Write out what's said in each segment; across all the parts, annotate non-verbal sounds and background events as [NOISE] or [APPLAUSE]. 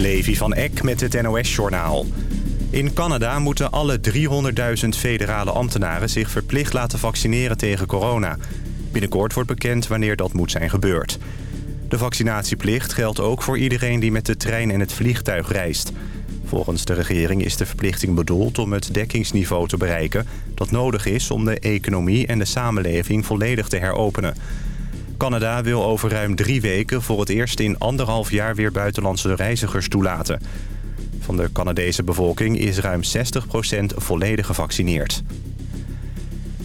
Levi van Eck met het NOS-journaal. In Canada moeten alle 300.000 federale ambtenaren zich verplicht laten vaccineren tegen corona. Binnenkort wordt bekend wanneer dat moet zijn gebeurd. De vaccinatieplicht geldt ook voor iedereen die met de trein en het vliegtuig reist. Volgens de regering is de verplichting bedoeld om het dekkingsniveau te bereiken... dat nodig is om de economie en de samenleving volledig te heropenen. Canada wil over ruim drie weken voor het eerst in anderhalf jaar weer buitenlandse reizigers toelaten. Van de Canadese bevolking is ruim 60% volledig gevaccineerd.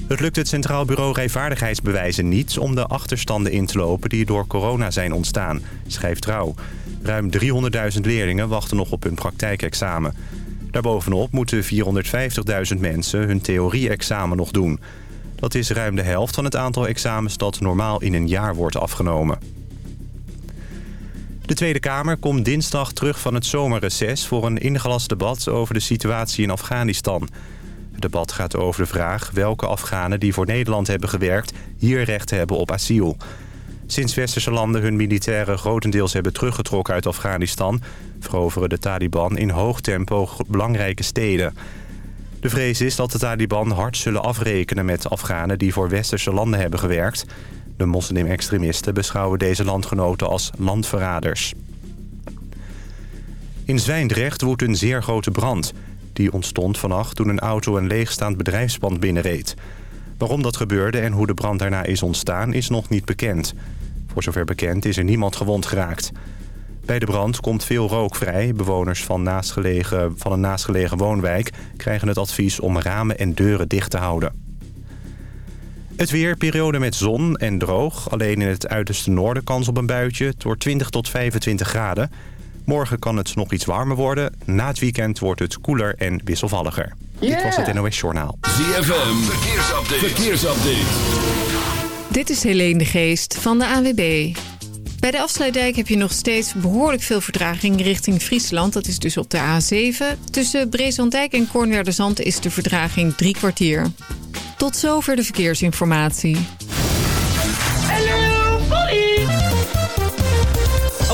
Het lukt het Centraal Bureau Rijvaardigheidsbewijzen niet om de achterstanden in te lopen die door corona zijn ontstaan, schrijft Trouw. Ruim 300.000 leerlingen wachten nog op hun praktijkexamen. Daarbovenop moeten 450.000 mensen hun theorie-examen nog doen. Dat is ruim de helft van het aantal examens dat normaal in een jaar wordt afgenomen. De Tweede Kamer komt dinsdag terug van het zomerreces... voor een ingelast debat over de situatie in Afghanistan. Het debat gaat over de vraag welke Afghanen die voor Nederland hebben gewerkt... hier recht hebben op asiel. Sinds westerse landen hun militairen grotendeels hebben teruggetrokken uit Afghanistan... veroveren de Taliban in hoog tempo belangrijke steden... De vrees is dat de Taliban hard zullen afrekenen met Afghanen die voor westerse landen hebben gewerkt. De moslim-extremisten beschouwen deze landgenoten als landverraders. In Zwijndrecht woedt een zeer grote brand. Die ontstond vannacht toen een auto een leegstaand bedrijfspand binnenreed. Waarom dat gebeurde en hoe de brand daarna is ontstaan is nog niet bekend. Voor zover bekend is er niemand gewond geraakt. Bij de brand komt veel rook vrij. Bewoners van, naastgelegen, van een naastgelegen woonwijk krijgen het advies om ramen en deuren dicht te houden. Het weer, periode met zon en droog. Alleen in het uiterste noorden kans op een buitje. Het wordt 20 tot 25 graden. Morgen kan het nog iets warmer worden. Na het weekend wordt het koeler en wisselvalliger. Dit was het NOS Journaal. ZFM, verkeersupdate. verkeersupdate. Dit is Helene de Geest van de AWB. Bij de afsluitdijk heb je nog steeds behoorlijk veel vertraging richting Friesland. Dat is dus op de A7. Tussen Breeslanddijk en Kornwerderzand is de vertraging drie kwartier. Tot zover de verkeersinformatie.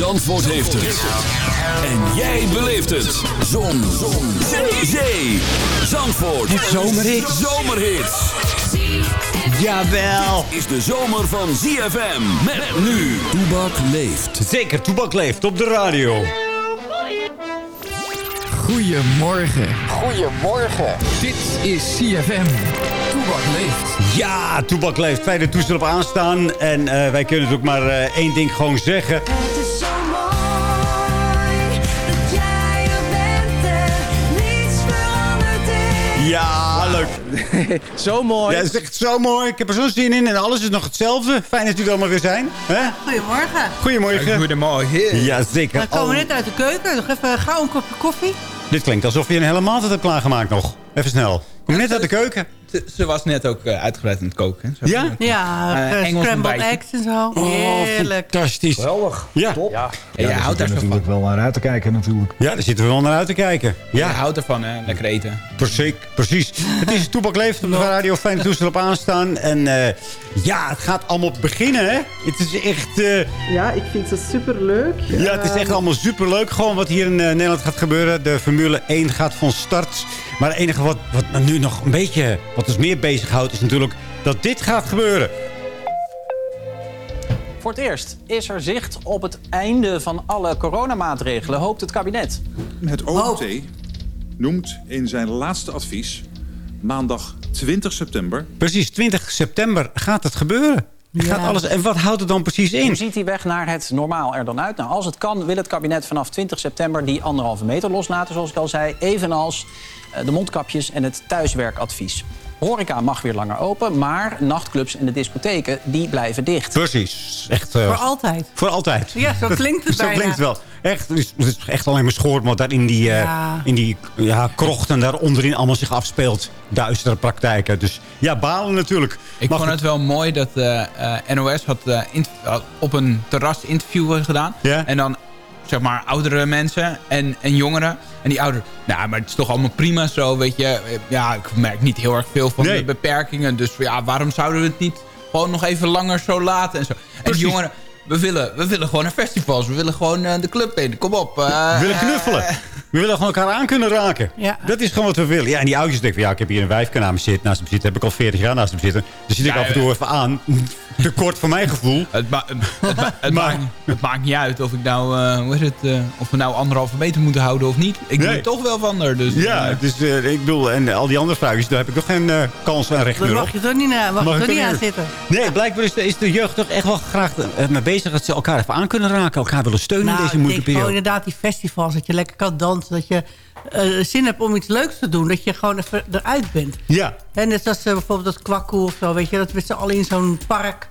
Zandvoort heeft het. En jij beleeft het. Zon. Zon. Zee. Zee. Zandvoort. Het zomerhit. Zomerhits. Jawel. Is de zomer van ZFM. Met nu. Toebak leeft. Zeker, Toebak leeft op de radio. Goedemorgen. Goedemorgen. Dit is CFM. Toebak leeft. Ja, Toebak leeft. Fijne toestel op aanstaan. En eh, wij kunnen natuurlijk maar eh, één ding gewoon zeggen. Ja, leuk. [LAUGHS] Zo mooi. Ja, het is echt zo mooi. Ik heb er zo'n zin in. En alles is nog hetzelfde. Fijn dat jullie allemaal weer zijn. hè? Goedemorgen. Goedemorgen. Goedemorgen. Ja, zeker. We komen Oh, net uit de keuken. Nog even gauw een kopje koffie. dit klinkt alsof je een hele maaltijd hebt klaargemaakt nog. Even snel. Kom net uit de keuken. Ze, ze was net ook eh, uitgebreid aan het koken. Zo. Ja? Ja, Eh, eh, Engels scrambled eggs en zo. Oh, Heerlijk. fantastisch. Geweldig. Ja. Top. Ja, Ja, je houdt daar natuurlijk van. wel naar uit te kijken natuurlijk. ja, daar zitten we wel naar uit te kijken. Je Ja, houdt ervan, hè? Lekker eten. precies. precies. Het is Toepak Leeft op de radio. Fijne toestel op aanstaan. En eh, ja, het gaat allemaal beginnen, hè? Het is echt... eh, Ja, ik vind het superleuk. Ja, het is echt allemaal superleuk. Gewoon wat hier in Nederland gaat gebeuren. De Formule 1 gaat van start. Maar het enige wat, wat me nu nog een beetje... wat ons meer bezighoudt... is natuurlijk dat dit gaat gebeuren. Voor het eerst is er zicht op het einde van alle coronamaatregelen, hoopt het kabinet. Het OMT noemt in zijn laatste advies maandag 20 september Precies, 20 september gaat het gebeuren. Gaat alles, en wat houdt het dan precies in? Hoe ziet die weg naar het normaal er dan uit? Nou, als het kan, wil het kabinet vanaf 20 september die anderhalve meter loslaten, zoals ik al zei. Evenals eh, de mondkapjes en het thuiswerkadvies. Horeca mag weer langer open, maar nachtclubs en de discotheken die blijven dicht. Precies. Echt, eh, Voor altijd. Voor altijd. Ja, zo klinkt het [LAUGHS] Zo bijna. klinkt het wel. Echt, het is, het is echt alleen maar schoor wat daar in die, eh, Ja. in die ja, krochten daar onderin allemaal zich afspeelt. Duistere praktijken. Dus ja, balen natuurlijk. Ik Maar vond het wel mooi dat eh, eh, NOS had, op een terras interview gedaan. En dan zeg maar oudere mensen en, en jongeren. En die ouderen, nou, maar het is toch allemaal prima zo, weet je. Ja, ik merk niet heel erg veel van Nee. de beperkingen. Dus ja, waarom zouden we het niet gewoon nog even langer zo laten en zo. En jongeren, we willen, we willen gewoon naar festivals. We willen gewoon eh, de club in. Kom op. eh, We willen knuffelen. We willen gewoon elkaar aan kunnen raken. Ja. Dat is gewoon wat we willen. Ja, en die oudjes denken van, ja, ik heb hier een wijfje naast me zitten. Naast me zitten. Heb ik al 40 jaar naast me zitten. Dus zit ik Ja, af en toe even aan. [LAUGHS] Te kort voor mijn gevoel. Het, ma- het, ma- het, [LAUGHS] Maar- maakt, het maakt niet uit of ik nou, eh, hoe is het, eh, of we nou anderhalve meter moeten houden of niet. Ik doe Nee. er toch wel van er. Dus, Ja, eh, dus eh, ik bedoel, en al die andere vraagjes, daar heb ik nog geen eh, kans en recht Daar meer op. mag je toch niet, na- mag Mag je toch niet aan zitten. Nee, blijkbaar is de, is de jeugd toch echt wel graag mee bezig dat ze elkaar even aan kunnen raken. Elkaar willen steunen in Nou, deze ik moeilijke periode. inderdaad die festivals. Dat je lekker kan dansen. Dat je eh, zin hebt om iets leuks te doen. Dat je gewoon even eruit bent. Ja, En net als eh, bijvoorbeeld dat kwakkoe of zo. Weet je, dat we z'n allen in zo'n park.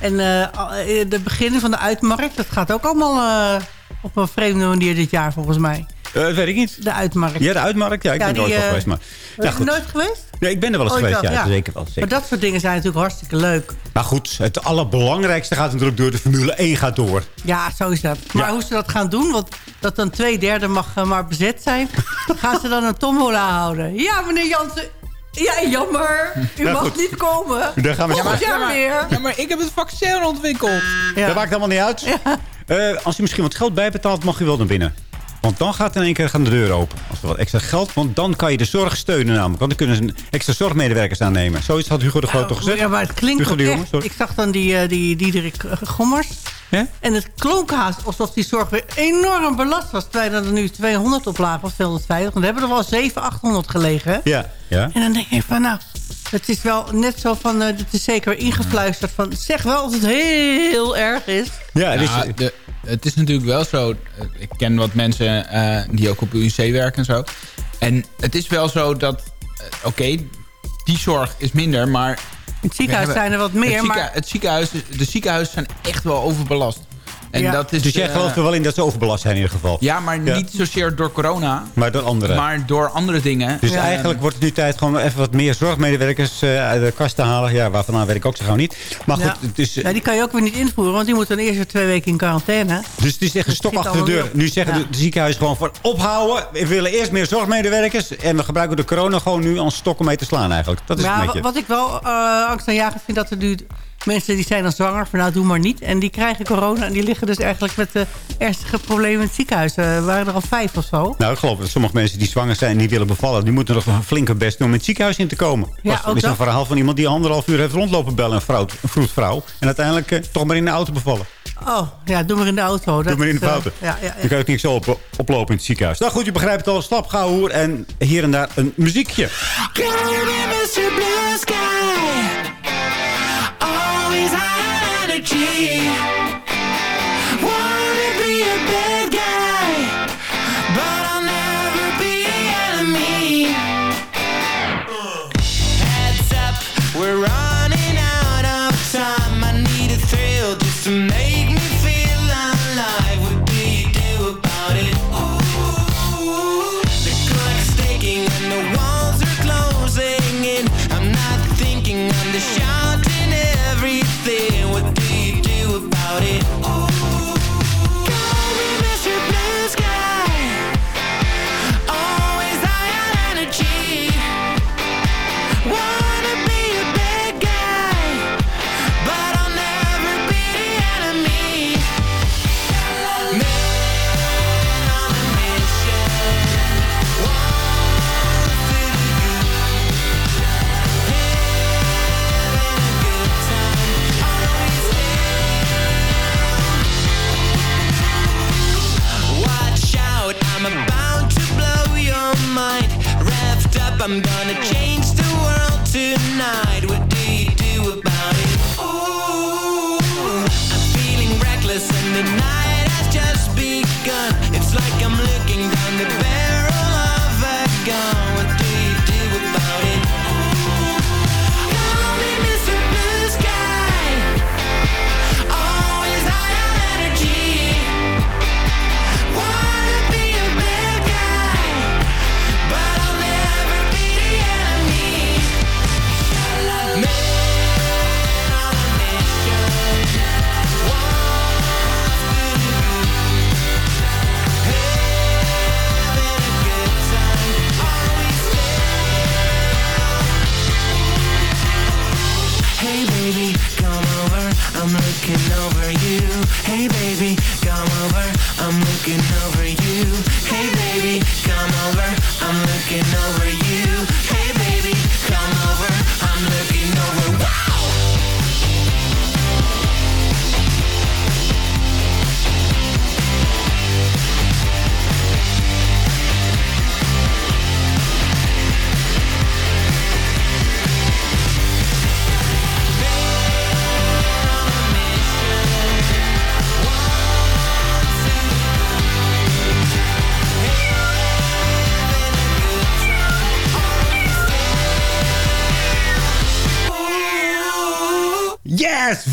En eh, al- de beginnen van de uitmarkt. Dat gaat ook allemaal op een vreemde manier dit jaar volgens mij. Eh, dat weet ik niet. De uitmarkt. Ja, de uitmarkt, ja, ik Ja, ben er ooit die, wel eh, geweest. Maar, Ben ja, je goed. nooit geweest? Nee, ik ben er wel eens Ooit geweest, wel, ja, zeker wel. Zeker. Maar dat soort dingen zijn natuurlijk hartstikke leuk. Maar goed, het allerbelangrijkste gaat natuurlijk door. De Formule 1 gaat door. Ja, zo is dat. Maar Ja. hoe ze dat gaan doen, want dat dan twee derde mag eh, maar bezet zijn... [LAUGHS] gaan ze dan een tombola houden. Ja, meneer Jansen, ja, jammer. U Ja, mag goed. niet komen. Daar gaan we zo- jaar weer. ja, maar ik heb het vaccin ontwikkeld. Ja. Dat maakt allemaal niet uit. Eh, als u misschien wat geld bijbetaalt, mag u wel naar binnen. Want dan gaat in één keer gaan de deur open. Als er wat extra geld, want dan kan je de zorg steunen namelijk. Want dan kunnen ze extra zorgmedewerkers aannemen. Zoiets had Hugo de Groot toch gezegd? Ja, maar het klinkt Hugo de Jonge, sorry. Ik zag dan die, eh, die Diederik eh, Gommers. Ja? En het klonk haast alsof die zorg weer enorm belast was. Terwijl er nu 200 op lagen of 250. Want we hebben er wel 700, 800 gelegen. Ja. ja. En dan denk ik van nou, het is wel net zo van, eh het is zeker ingefluisterd van, zeg wel als het heel erg is. Ja, dus, Nou, de, het is natuurlijk wel zo. eh, Ik ken wat mensen eh, die ook op UC werken en zo. En het is wel zo dat... eh, Oké, die zorg is minder, maar... In het ziekenhuis zijn er wat meer, Het, maar het ziekenhuis, de ziekenhuizen zijn echt wel overbelast. En Ja. dat is, dus jij eh, gelooft er wel in dat ze overbelast zijn in ieder geval. Ja, maar Ja. niet zozeer door corona, Maar door anderen. maar door andere dingen. Dus eigenlijk wordt het nu tijd gewoon even wat meer zorgmedewerkers eh, uit de kast te halen. Ja, waarvan weet ik ook zo gauw niet. Maar goed, is, ja, die kan je ook weer niet invoeren, want die moeten dan eerst weer twee weken in quarantaine. dus het is echt een stok achter de deur. Nu zeggen Ja. de, de ziekenhuizen gewoon van ophouden. We willen eerst meer zorgmedewerkers. En we gebruiken de corona gewoon nu als stok om mee te slaan eigenlijk. Dat is het ja, beetje. wat ik wel uh, angst aanjagend vind, dat er nu mensen die zijn dan zwanger, van nou doe maar niet. En die krijgen corona en die liggen dus eigenlijk met de ernstige problemen in het ziekenhuis. Er waren er al vijf of zo. Nou, ik geloof dat sommige mensen die zwanger zijn en niet willen bevallen... die moeten nog een flinke best doen om in het ziekenhuis in te komen. Ja, Was- ook is een verhaal van iemand die anderhalf uur heeft rondlopen bellen... een, vrouw, een vroedvrouw. En uiteindelijk eh, toch maar in de auto bevallen. Oh, ja, doe maar in de auto. Dat Doe maar in de eh, auto. ja, ja, ja. Dan kan je ook niet zo op, oplopen in het ziekenhuis. Nou goed, je begrijpt het al. Slap, gauw hoer. En hier en daar een muziekje. raise our energy.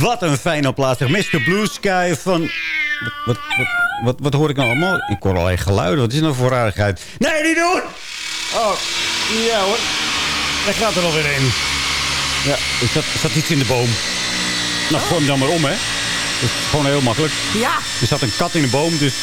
Wat een fijne plaats. Mr. Blue Sky van... Wat, wat, wat, wat, wat hoor ik nou allemaal? Ik hoor alleen geluiden. Wat is nou voor rarigheid? Nee, niet doen! Oh, ja hoor. Daar gaat er alweer in. Ja, er zat, er zat iets in de boom. Nou, gooi hem dan maar om, hè. Dat is gewoon heel makkelijk. Ja. Er zat een kat in de boom, dus...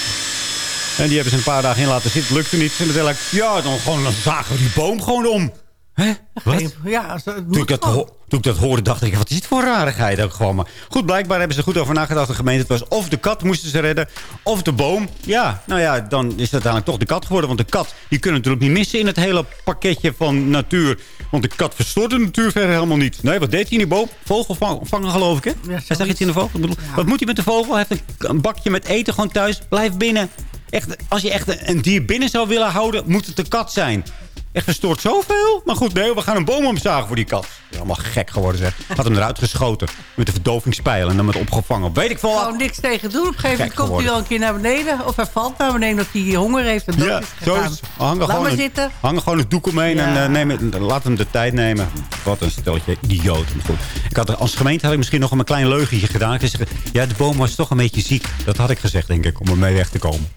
En die hebben ze een paar dagen in laten zitten. Lukte niet. En uiteindelijk, ja, dan, gewoon, dan zagen we die boom gewoon om. Hè? Wat? Ja, het Toen ik, dat toen ik dat hoorde, dacht ik, wat is dit voor rarigheid ook gewoon. Maar goed, blijkbaar hebben ze er goed over nagedacht. De gemeente, het was of de kat moesten ze redden, of de boom. Ja, nou ja, dan is het uiteindelijk toch de kat geworden. Want de kat, die kunnen natuurlijk niet missen in het hele pakketje van natuur. Want de kat verstoort de natuur verder helemaal niet. Nee, wat deed hij in die boom? Vogel vang- vangen, geloof ik, hè? hij zag iets in de vogel. Wat moet hij met de vogel? Hij heeft een, bakje met eten gewoon thuis. Blijf binnen. Echt, als je echt een dier binnen zou willen houden, moet het de kat zijn. Echt verstoort zoveel. Maar goed, nee, we gaan een boom omzagen voor die kat. Ja, allemaal gek geworden, zeg. Had hem eruit geschoten. Met de verdovingspijl en dan met opgevangen. Weet ik veel wat. Gewoon niks tegen doen. Op een gegeven moment komt hij wel een keer naar beneden. Of hij valt naar beneden omdat hij honger heeft en dood Ja, is zo is het. Hangen gewoon, een, zitten. hangen gewoon een doek omheen en Ja. eh, neem het, laat hem de tijd nemen. Wat een steltje idioten. Goed. Ik had, er- als gemeente had ik misschien nog een klein leugentje gedaan. Ik zeggen, ja, de boom was toch een beetje ziek. Dat had ik gezegd, denk ik, om ermee weg te komen.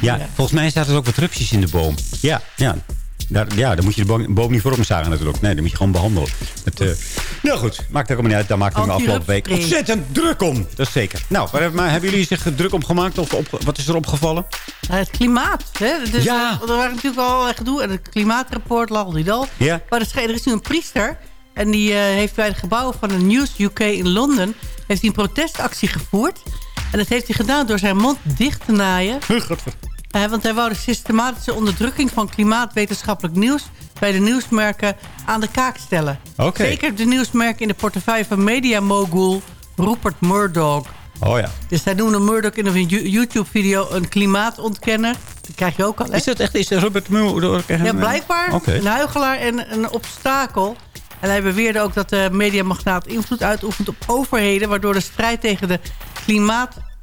Ja, volgens mij zaten er ook wat rupsjes in de boom. Ja, ja. Daar, ja, dan moet je de boom, boom niet voor omzagen natuurlijk. Nee, dan moet je gewoon behandelen. Het, eh, nou goed, maakt ook allemaal niet uit. Daar maakte ik me afgelopen week ontzettend druk om. Dat is zeker. Nou, waar maar hebben jullie zich druk om gemaakt? Of op, wat is er opgevallen? Eh, Het klimaat. Hè? Dus, Ja. Er waren natuurlijk al allerlei gedoe. En het klimaatrapport, lal die dal. Ja. Maar er is, er is nu een priester. En die eh, heeft bij het gebouw van de News UK in Londen... heeft hij een protestactie gevoerd. En dat heeft hij gedaan door zijn mond dicht te naaien. Eh, want hij wou de systematische onderdrukking van klimaatwetenschappelijk nieuws... bij de nieuwsmerken aan de kaak stellen. Zeker de nieuwsmerken in de portefeuille van mediamogul Rupert Murdoch. Oh ja. Dus zij noemen Murdoch in een Yo- YouTube-video een klimaatontkenner. Dat krijg je ook al, hè? Is dat echt is Robert Mueller? Ja, blijkbaar Oké. een huigelaar en een obstakel. En hij beweerde ook dat de mediamagnaat invloed uitoefent op overheden... waardoor de strijd tegen de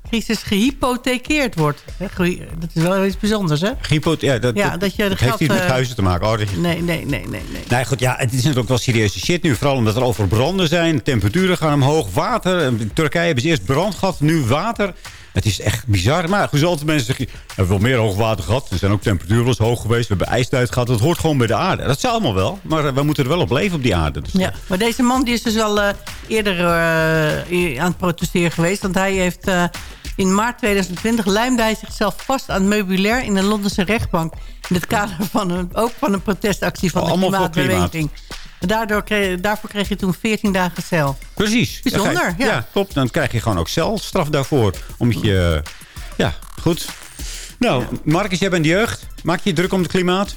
klimaatcrisis gehypothekeerd wordt. Dat is wel iets bijzonders, hè? Hypo, ja, dat, Ja, dat je de heeft geld, iets met eh, huizen te maken. Oh, Nee, nee, nee, nee. nee. Nee, goed, ja, het is natuurlijk wel serieuze shit nu. Vooral omdat er over branden zijn. Temperaturen gaan omhoog. Water. In Turkije hebben ze eerst brand gehad. Nu water. Het is echt bizar. Maar goed, altijd mensen zeggen... We hebben wel meer hoogwater gehad. Er zijn ook temperaturen eens hoog geweest. We hebben ijstijd gehad. Dat hoort gewoon bij de aarde. Dat zou allemaal wel. Maar eh, we moeten er wel op leven op die aarde. Dus, Ja, maar deze man die is dus al eh, eerder eh, aan het protesteren geweest. Want hij heeft eh, in maart 2020 lijmde hij zichzelf vast aan het meubilair in een Londense rechtbank. In het kader van een, ook van een protestactie van Oh, de allemaal voor klimaatbeweging. Daardoor kreeg, daarvoor kreeg je toen 14 dagen cel. Precies. Bijzonder, je- ja. klopt. Dan krijg je gewoon ook celstraf daarvoor. Omdat je... Ja, goed. Nou, Marcus, jij bent de jeugd. Maak je je druk om het klimaat?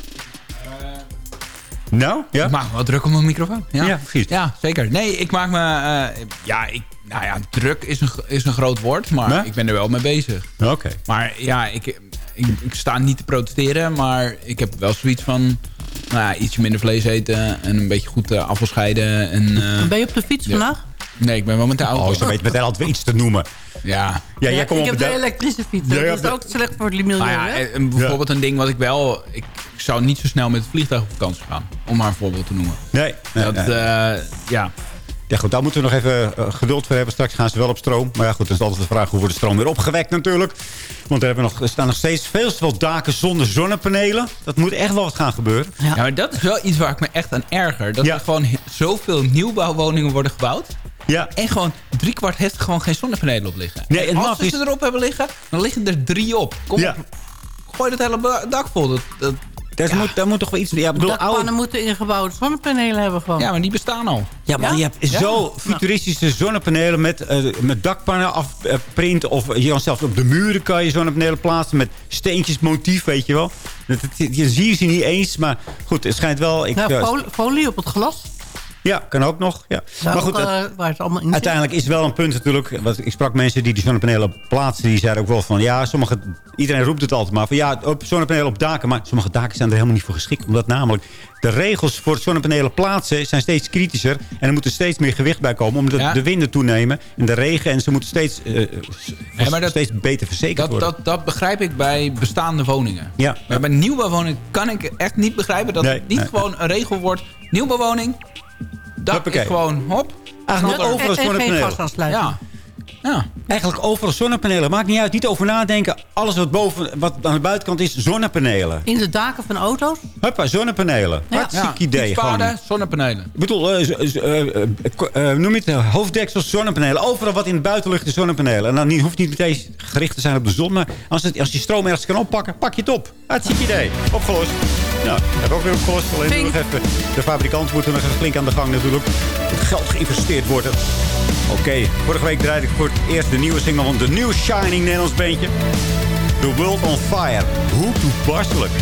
nou, ja? Ik maak me wel druk om mijn microfoon. Ja, Ja, precies. Ja, zeker. Nee, ik maak me... eh, ja, ik, nou ja, druk is een, is een groot woord, maar Ja? ik ben er wel mee bezig. Oké. Maar ja, ik, ik, ik sta niet te protesteren, maar ik heb wel zoiets van... Nou ja, ietsje minder vlees eten en een beetje goed uh, afval scheiden. En, uh, ben je op de fiets ja. vandaag? Nee, ik ben wel met de auto. Oh, ze weet meteen altijd weer iets te noemen. Ja. Ja, jij komt ik op heb de... elektrische fiets. Ja, ja, dat is de- ook slecht voor het milieu. Nou ja, hè? en bijvoorbeeld een ding wat ik wel... Ik, zou niet zo snel met het vliegtuig op vakantie gaan. Om maar een voorbeeld te noemen. Nee, nee, dat, nee. eh, ja. Ja goed, daar moeten we nog even uh, geduld voor hebben. Straks gaan ze wel op stroom. Maar ja goed, dan is altijd de vraag hoe wordt de stroom weer opgewekt natuurlijk. Want er, hebben nog, er staan nog steeds veel te veel daken zonder zonnepanelen. Dat moet echt wel wat gaan gebeuren. Ja. ja, maar dat is wel iets waar ik me echt aan erger. Dat Ja. er gewoon zoveel nieuwbouwwoningen worden gebouwd. Ja. En gewoon driekwart heeft gewoon geen zonnepanelen op liggen. Nee, en als ze is- ze erop hebben liggen, dan liggen er drie op. Kom Ja. op, gooi dat hele dak vol. Dat, dat, Daar, moet, daar moet toch wel iets... Ja, ik bedoel, Dakpannen oude, moeten ingebouwde zonnepanelen hebben gewoon. ja, maar die bestaan al. ja, maar Ja? je hebt Ja. zo futuristische zonnepanelen met, eh, met dakpannen afprint. Of je kan zelfs op de muren kan je zonnepanelen plaatsen met steentjes motief, weet je wel. Dat, dat- je zie je ze niet eens, maar goed, het schijnt wel... Ik, Nou, eh, folie, folie op het glas. Ja, kan ook nog. Ja. Nou, maar goed, ook, eh, waar het allemaal in. Uiteindelijk is wel een punt natuurlijk. Want ik sprak mensen die die zonnepanelen plaatsen. Die zeiden ook wel van ja, sommige, iedereen roept het altijd maar. Van ja, op zonnepanelen op daken. Maar sommige daken zijn er helemaal niet voor geschikt. Omdat namelijk de regels voor zonnepanelen plaatsen zijn steeds kritischer. En er moet er steeds meer gewicht bij komen. Omdat Ja. de winden toenemen. En de regen. En ze moeten steeds, eh, Ja, maar dat- steeds beter verzekerd Dat, worden. dat, dat begrijp ik bij bestaande woningen. Ja. Maar bij nieuwbouwwoningen kan ik echt niet begrijpen dat Nee, het niet nee, gewoon een regel wordt. Nieuwbouwwoning, dak Hoppakee. is gewoon hop. Eigenlijk En- overal en geen zonnepanelen. gasaansluiting. Ja. Ja. Eigenlijk overal zonnepanelen. Maakt niet uit. Niet over nadenken. Alles wat boven, wat aan de buitenkant is, zonnepanelen. In de daken van auto's. Huppa, zonnepanelen. Ja. Hartstikke idee. Fietspaden, Gewoon. zonnepanelen. Ik bedoel, eh, eh, eh, noem je het eh, hoofddeksels, zonnepanelen. Overal wat in het buitenlucht is zonnepanelen. En dan niet, hoeft niet meteen gericht te zijn op de zon. Maar als, het, als je stroom ergens kan oppakken, pak je het op. Hartstikke idee. Opgelost. Nou, heb ook weer opgelost. Alleen nog even, de fabrikant moet er nog even flink aan de gang natuurlijk. Het geld geïnvesteerd worden. Oké, vorige week draaide ik voor het eerst de nieuwe single van de New Shining Nederlands bandje. The World on Fire. Hoe toepasselijk.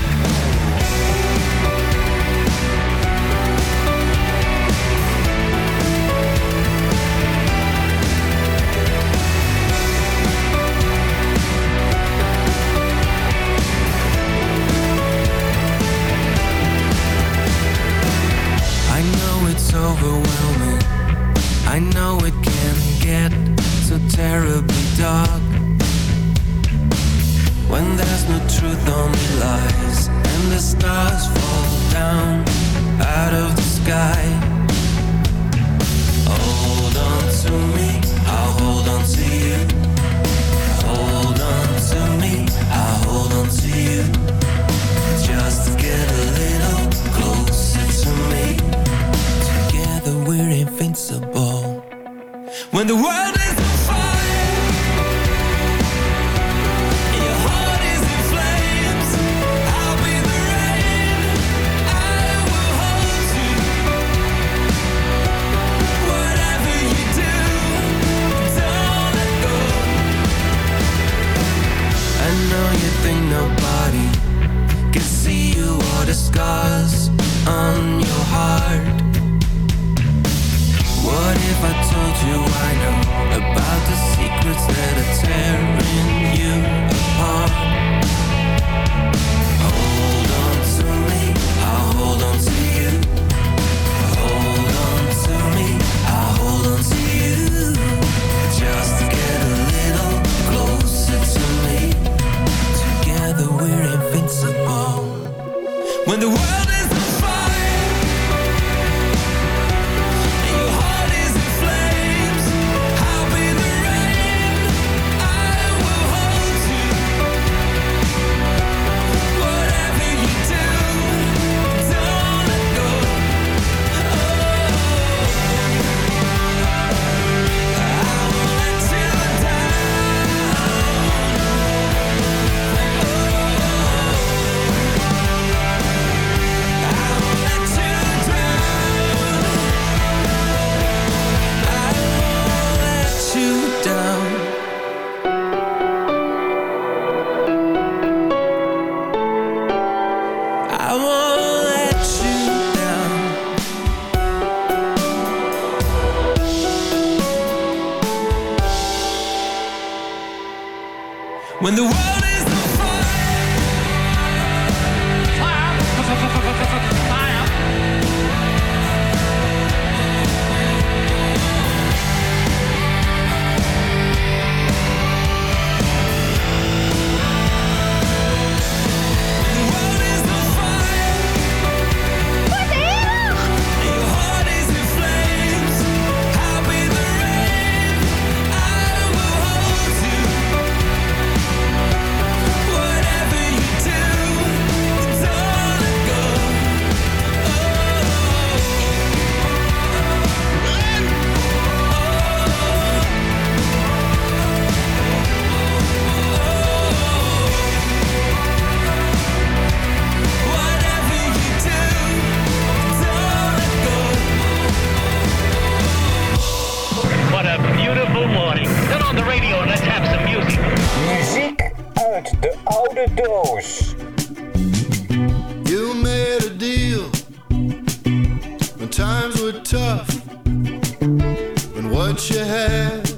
yeah.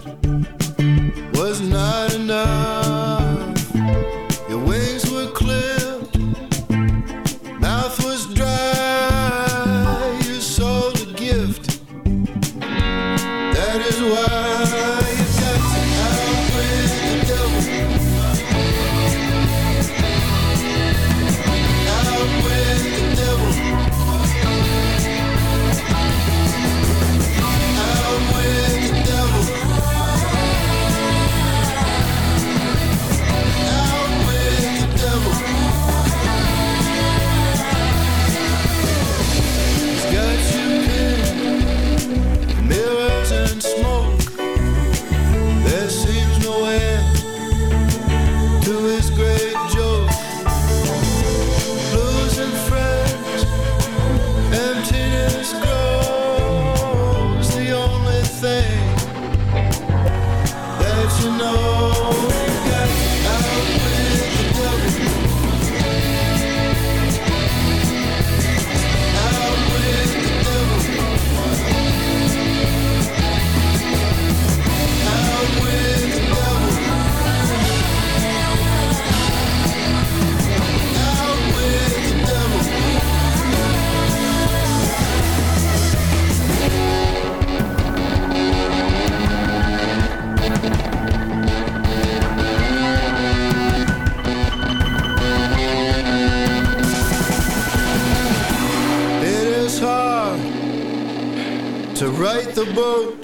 The boat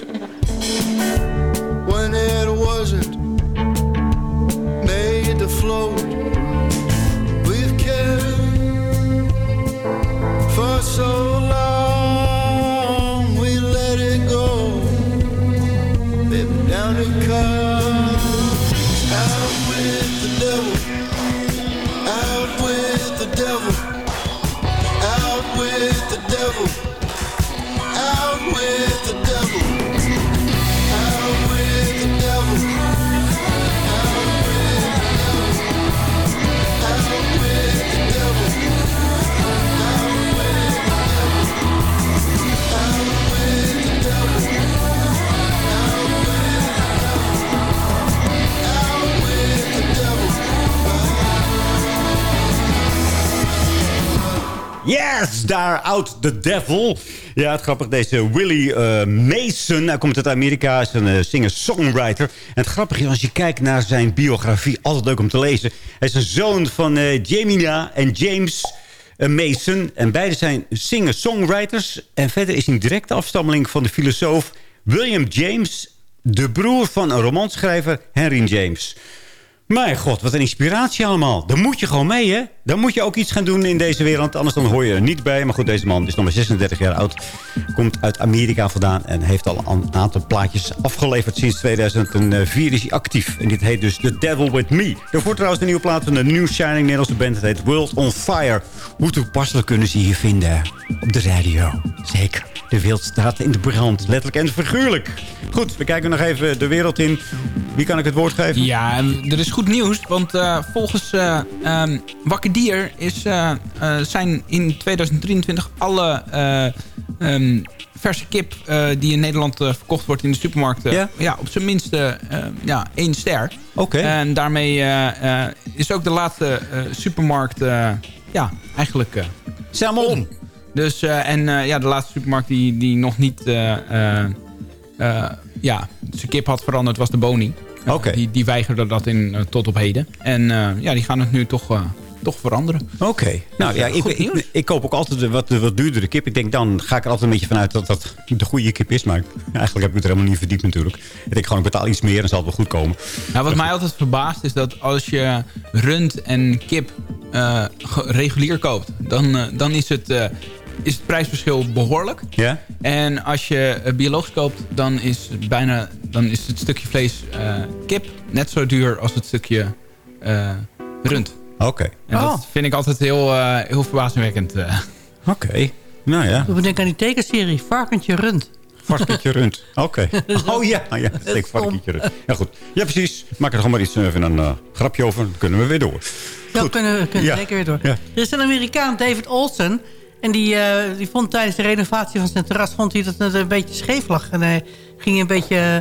out the devil. Ja, het grappig, deze Willie eh, Mason, hij komt uit Amerika, is een eh, singer-songwriter. En het grappige is, als je kijkt naar zijn biografie, altijd leuk om te lezen. Hij is een zoon van eh, Jamina en James Mason. En beide zijn singer-songwriters. En verder is hij een directe afstammeling van de filosoof William James... de broer van een romanschrijver Henry James... Mijn god, wat een inspiratie allemaal. Daar moet je gewoon mee, hè? Dan moet je ook iets gaan doen in deze wereld. Anders dan hoor je er niet bij. Maar goed, deze man is nog maar 36 jaar oud. Komt uit Amerika vandaan. En heeft al een aantal plaatjes afgeleverd. Sinds 2004 is hij actief. En dit heet dus The Devil With Me. Daarvoor trouwens de nieuwe plaat van de New Shining Nederlandse band. Het heet World On Fire. Hoe toepasselijk kunnen ze hier vinden? Op de radio. Zeker. De wereld staat in de brand. Letterlijk en figuurlijk. Goed, we kijken nog even de wereld in. Wie kan ik het woord geven? Ja, er is goed nieuws. Want eh, volgens eh ehm, Wakker Dier is, eh, zijn in 2023 alle eh, ehm, verse kip die in Nederland verkocht wordt in de supermarkten... Ja? Ja, op zijn minste eh, ja, één ster. Oké. En daarmee is ook de laatste supermarkt ja, eigenlijk om. Dus, en ja, de laatste supermarkt die, die nog niet ja, zijn kip had veranderd was de Boni. Oké. die, die weigerde dat in, eh, tot op heden. En eh, ja, die gaan het nu toch, eh, toch veranderen. Oké. Nou ja, ik, ik, koop ook altijd de wat, de wat duurdere kip. Ik denk dan ga ik er altijd een beetje vanuit dat dat de goede kip is. Maar eigenlijk heb ik het er helemaal niet verdiept natuurlijk. Ik denk gewoon, ik betaal iets meer en zal het wel goed komen. Nou, wat mij altijd verbaast is dat als je rund en kip regulier koopt... dan, dan is, het, is het prijsverschil behoorlijk. Ja? En als je eh, biologisch koopt, dan is, het bijna, dan is het stukje vlees eh, kip net zo duur als het stukje eh, rund. Oké. En Oh. dat vind ik altijd heel, eh, heel verbazingwekkend. eh. [LAUGHS] Oké. Nou ja, We denken aan die tekenserie Varkentje Rund. varkentje [LAUGHS] rund. Oké. [LAUGHS] Oh ja, ja, dat is varkentje rund. Ja goed. Ja precies. Maak er gewoon maar iets even een eh, grapje over. Dan kunnen we weer door. Ja, Goed. kunnen we kunnen Ja. zeker weer door. Ja. Er is een Amerikaan, David Olsen. En die, eh, die vond tijdens de renovatie van zijn terras vond hij dat het een beetje scheef lag. En hij ging een beetje eh,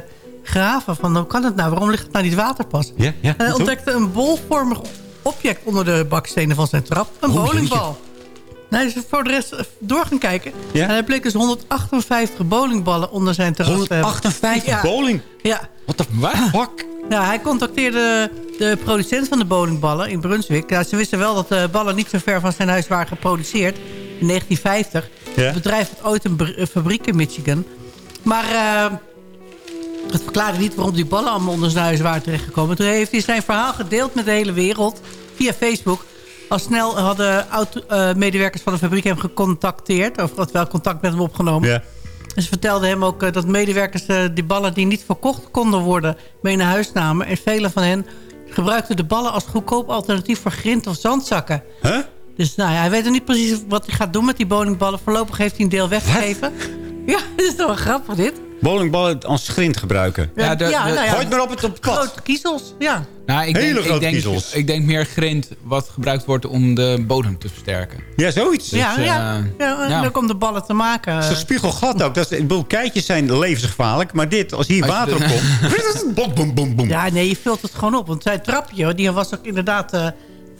graven van hoe kan het nou? Waarom ligt het nou niet waterpas? Ja, ja. En hij ontdekte een bolvormig object onder de bakstenen van zijn trap. Een Oh, bowlingbal. Nou, hij is voor de rest eh, door gaan kijken. Ja? En hij bleek dus 158 bowlingballen onder zijn terras te hebben. 158 Ja. bowling. Ja. Wat de fuck? [LAUGHS] Ja, hij contacteerde de producent van de bowlingballen in Brunswick. Ja, ze wisten wel dat de ballen niet zo ver van zijn huis waren geproduceerd. In 1950. Ja. Het bedrijf had ooit een, br- een fabriek in Michigan. Maar eh, het verklaarde niet waarom die ballen allemaal onder zijn huis waren terechtgekomen. Toen heeft hij zijn verhaal gedeeld met de hele wereld via Facebook. Al snel hadden oud-medewerkers van de fabriek hem gecontacteerd. Of had wel contact met hem opgenomen. Ja. En ze vertelden hem ook eh, dat medewerkers eh, die ballen die niet verkocht konden worden... mee naar huis namen. En velen van hen gebruikten de ballen als goedkoop alternatief voor grind of zandzakken. Huh? Dus nou ja, hij weet nog niet precies wat hij gaat doen met die bowlingballen. Voorlopig heeft hij een deel weggegeven. [LAUGHS] Ja, dat is toch wel grappig dit? Bowlingballen als grind gebruiken. Ja, de- de- nou Gooi het maar op het, op pad. Grote kiezels, ja. Nou, ik Hele denk, grote ik, denk, kiezels. ik denk meer grind wat gebruikt wordt om de bodem te versterken. Ja, zoiets. ja, eh, ja, ja, ja. leuk om de ballen te maken. Een spiegelgat ook. Dat is, ik bedoel, keitjes zijn levensgevaarlijk. Maar dit, als hier Als water op komt... boom, boom, boom, boom. Ja, nee, je vult het gewoon op. Want zijn trapje, die was ook inderdaad eh,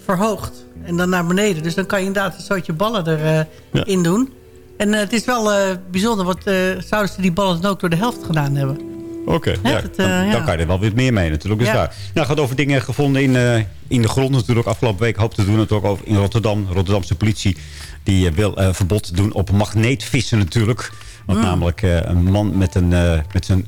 verhoogd. En dan naar beneden. Dus dan kan je inderdaad een soortje ballen erin Ja. in doen. En eh, het is wel eh, bijzonder, want eh, zouden ze die ballen dan ook door de helft gedaan hebben? Oké, ja, dan, eh, dan kan je er wel weer meer mee natuurlijk. Dus Ja. Nou, gaat over dingen gevonden in, eh, in de grond natuurlijk. Afgelopen week hoop te doen het ook over in Rotterdam. Rotterdamse politie die eh, wil eh, verbod doen op magneetvissen natuurlijk. Want Mm. namelijk eh, een man met een... eh, met zijn,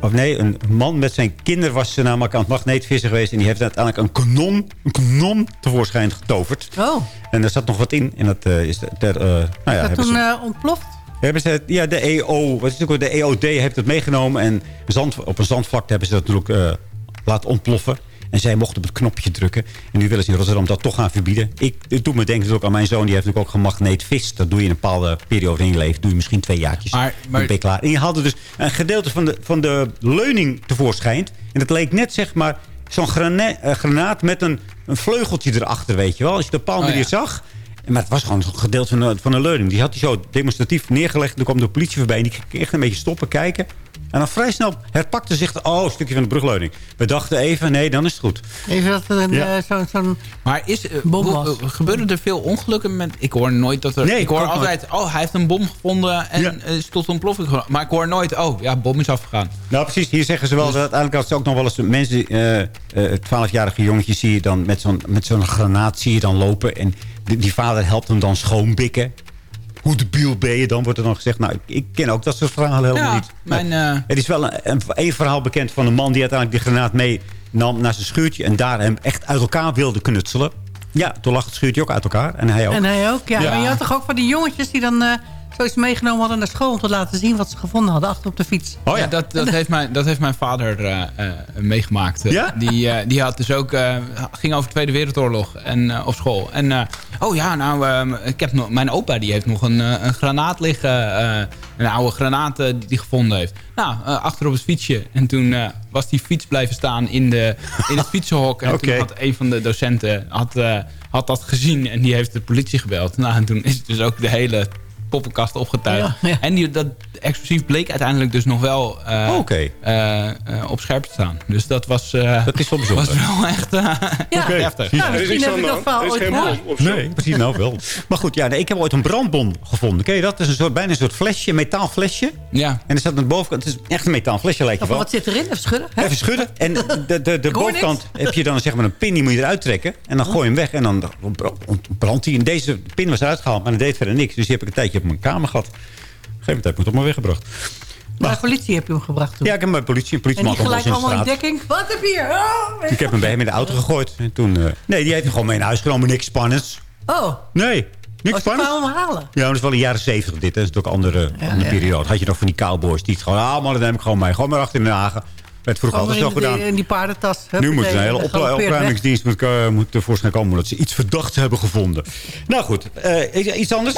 of nee, een man met zijn kinderen was eh, namelijk aan het magneetvissen geweest. En die heeft uiteindelijk een kanon, een kanon tevoorschijn getoverd. Oh, En er zat nog wat in. En dat eh, is ter, nou ja, is dat toen ze- ontploft? hebben ze, ja, de EO, wat is het ook, de EOD heeft het meegenomen. En zand, op een zandvlakte hebben ze dat natuurlijk laten ontploffen. En zij mochten op het knopje drukken. En nu willen ze in Rotterdam dat toch gaan verbieden. Ik, het doet me denken ook aan mijn zoon. Die heeft natuurlijk ook gemagneet vis. Dat doe je in een bepaalde periode in je leven. Doe je misschien twee jaartjes. Maar- maar- Dan ben je klaar. En je haalde dus een gedeelte van de, van de leuning tevoorschijn. En dat leek net zeg maar zo'n grana- eh, granaat met een, een vleugeltje erachter, weet je wel. Als je de paal Oh, manier ja. zag. Maar het was gewoon een gedeelte van de, van de leuning. Die had hij zo demonstratief neergelegd. En toen kwam de politie voorbij. En die ging echt een beetje stoppen, kijken. En dan vrij snel herpakte zich... de- Oh, een stukje van de brugleuning. We dachten even, nee, dan is het goed. Even dat er een, Ja. eh, zo'n... zo'n Maar is, eh, Bom hoe- was. eh, gebeuren er veel ongelukken met... Ik hoor nooit dat er... Nee, ik hoor altijd, oh, hij heeft een bom gevonden en Ja. eh, is tot ontploffing gegaan. Maar ik hoor nooit, oh, ja, bom is afgegaan. Nou, precies. Hier zeggen ze wel... dat uiteindelijk had ze ook nog wel eens mensen... eh eh, het 12-jarige jongetje zie je dan met zo'n met zo'n granaat zie je dan lopen. En die, die vader helpt hem dan schoonbikken. Hoe debiel ben je dan? Wordt er dan gezegd. Nou, ik, ik ken ook dat soort verhalen helemaal Ja, niet. mijn... eh, Er is wel een, een, een verhaal bekend van een man die uiteindelijk die granaat meenam naar zijn schuurtje. En daar hem echt uit elkaar wilde knutselen. Ja, toen lag het schuurtje ook uit elkaar. En hij ook. En hij ook, ja. Ja. Maar je had toch ook van die jongetjes die dan eh, zoiets meegenomen hadden naar school... om te laten zien wat ze gevonden hadden achter op de fiets. oh ja, dat, dat, heeft mijn, dat heeft mijn vader eh, eh, meegemaakt. Ja? Die, eh, die had dus ook, eh, ging over de Tweede Wereldoorlog en, eh, op school. En eh, oh ja, nou, eh, ik heb nog, mijn opa die heeft nog een, een granaat liggen. eh, een oude granaat die hij gevonden heeft. Nou, achter op het fietsje. En toen eh, was die fiets blijven staan in, de, in het fietsenhok. En toen had een van de docenten had, eh, had dat gezien. En die heeft de politie gebeld. Nou, en toen is dus ook de hele poppenkast opgetuigd. Ja, ja. En die, dat explosief bleek uiteindelijk dus nog wel eh, Oh, Oké. eh, eh, op scherp te staan. Dus dat was, eh, Dat is wel bijzonder. was wel [LAUGHS] echt Ja. [LAUGHS] heftig. Nou, misschien heb ik dat verhaal ooit gehoord. Nee, precies nou wel. Maar goed, ja, nee, ik heb ooit een brandbom gevonden. Ken je dat? Dat is een soort, bijna een soort flesje, een metaal flesje. Ja. En er staat aan de bovenkant, het is echt een metaal flesje lijkt je wel. wat zit erin? Even schudden. hè? Even schudden. En de, de, de [LAUGHS] bovenkant heb je dan zeg maar een pin, die moet je eruit trekken. En dan gooi je hem weg en dan brandt hij. En deze pin was eruit gehaald, maar dat deed verder niks. Dus die heb ik een tijdje op mijn kamer gehad. Op een gegeven moment heb ik hem toch maar weggebracht. Bij de politie heb je hem gebracht toen. Ja, ik heb hem bij de politie. Een en politieman kwam gelijk ons in de allemaal in dekking. Wat heb je hier? Oh, Ik heb hem bij hem in de auto gegooid. En toen, eh, nee, die heeft hem gewoon mee naar huis genomen. Niks spannends. Oh, Nee, niks je spannends. hem halen. Ja, maar dat is wel de jaren zeventig dit. hè. Dat is ook een andere, andere ja. periode. Had je nog van die cowboys die het gewoon... Ah man, dat neem ik gewoon mee. Gewoon maar achter in de hagen. Werd vroeger altijd zo die- gedaan. in die paardentas. Nu moet een hele opruimingsdienst moet, uh, moet tevoorschijn komen... omdat ze iets verdachts hebben gevonden. Nou goed, eh, iets anders?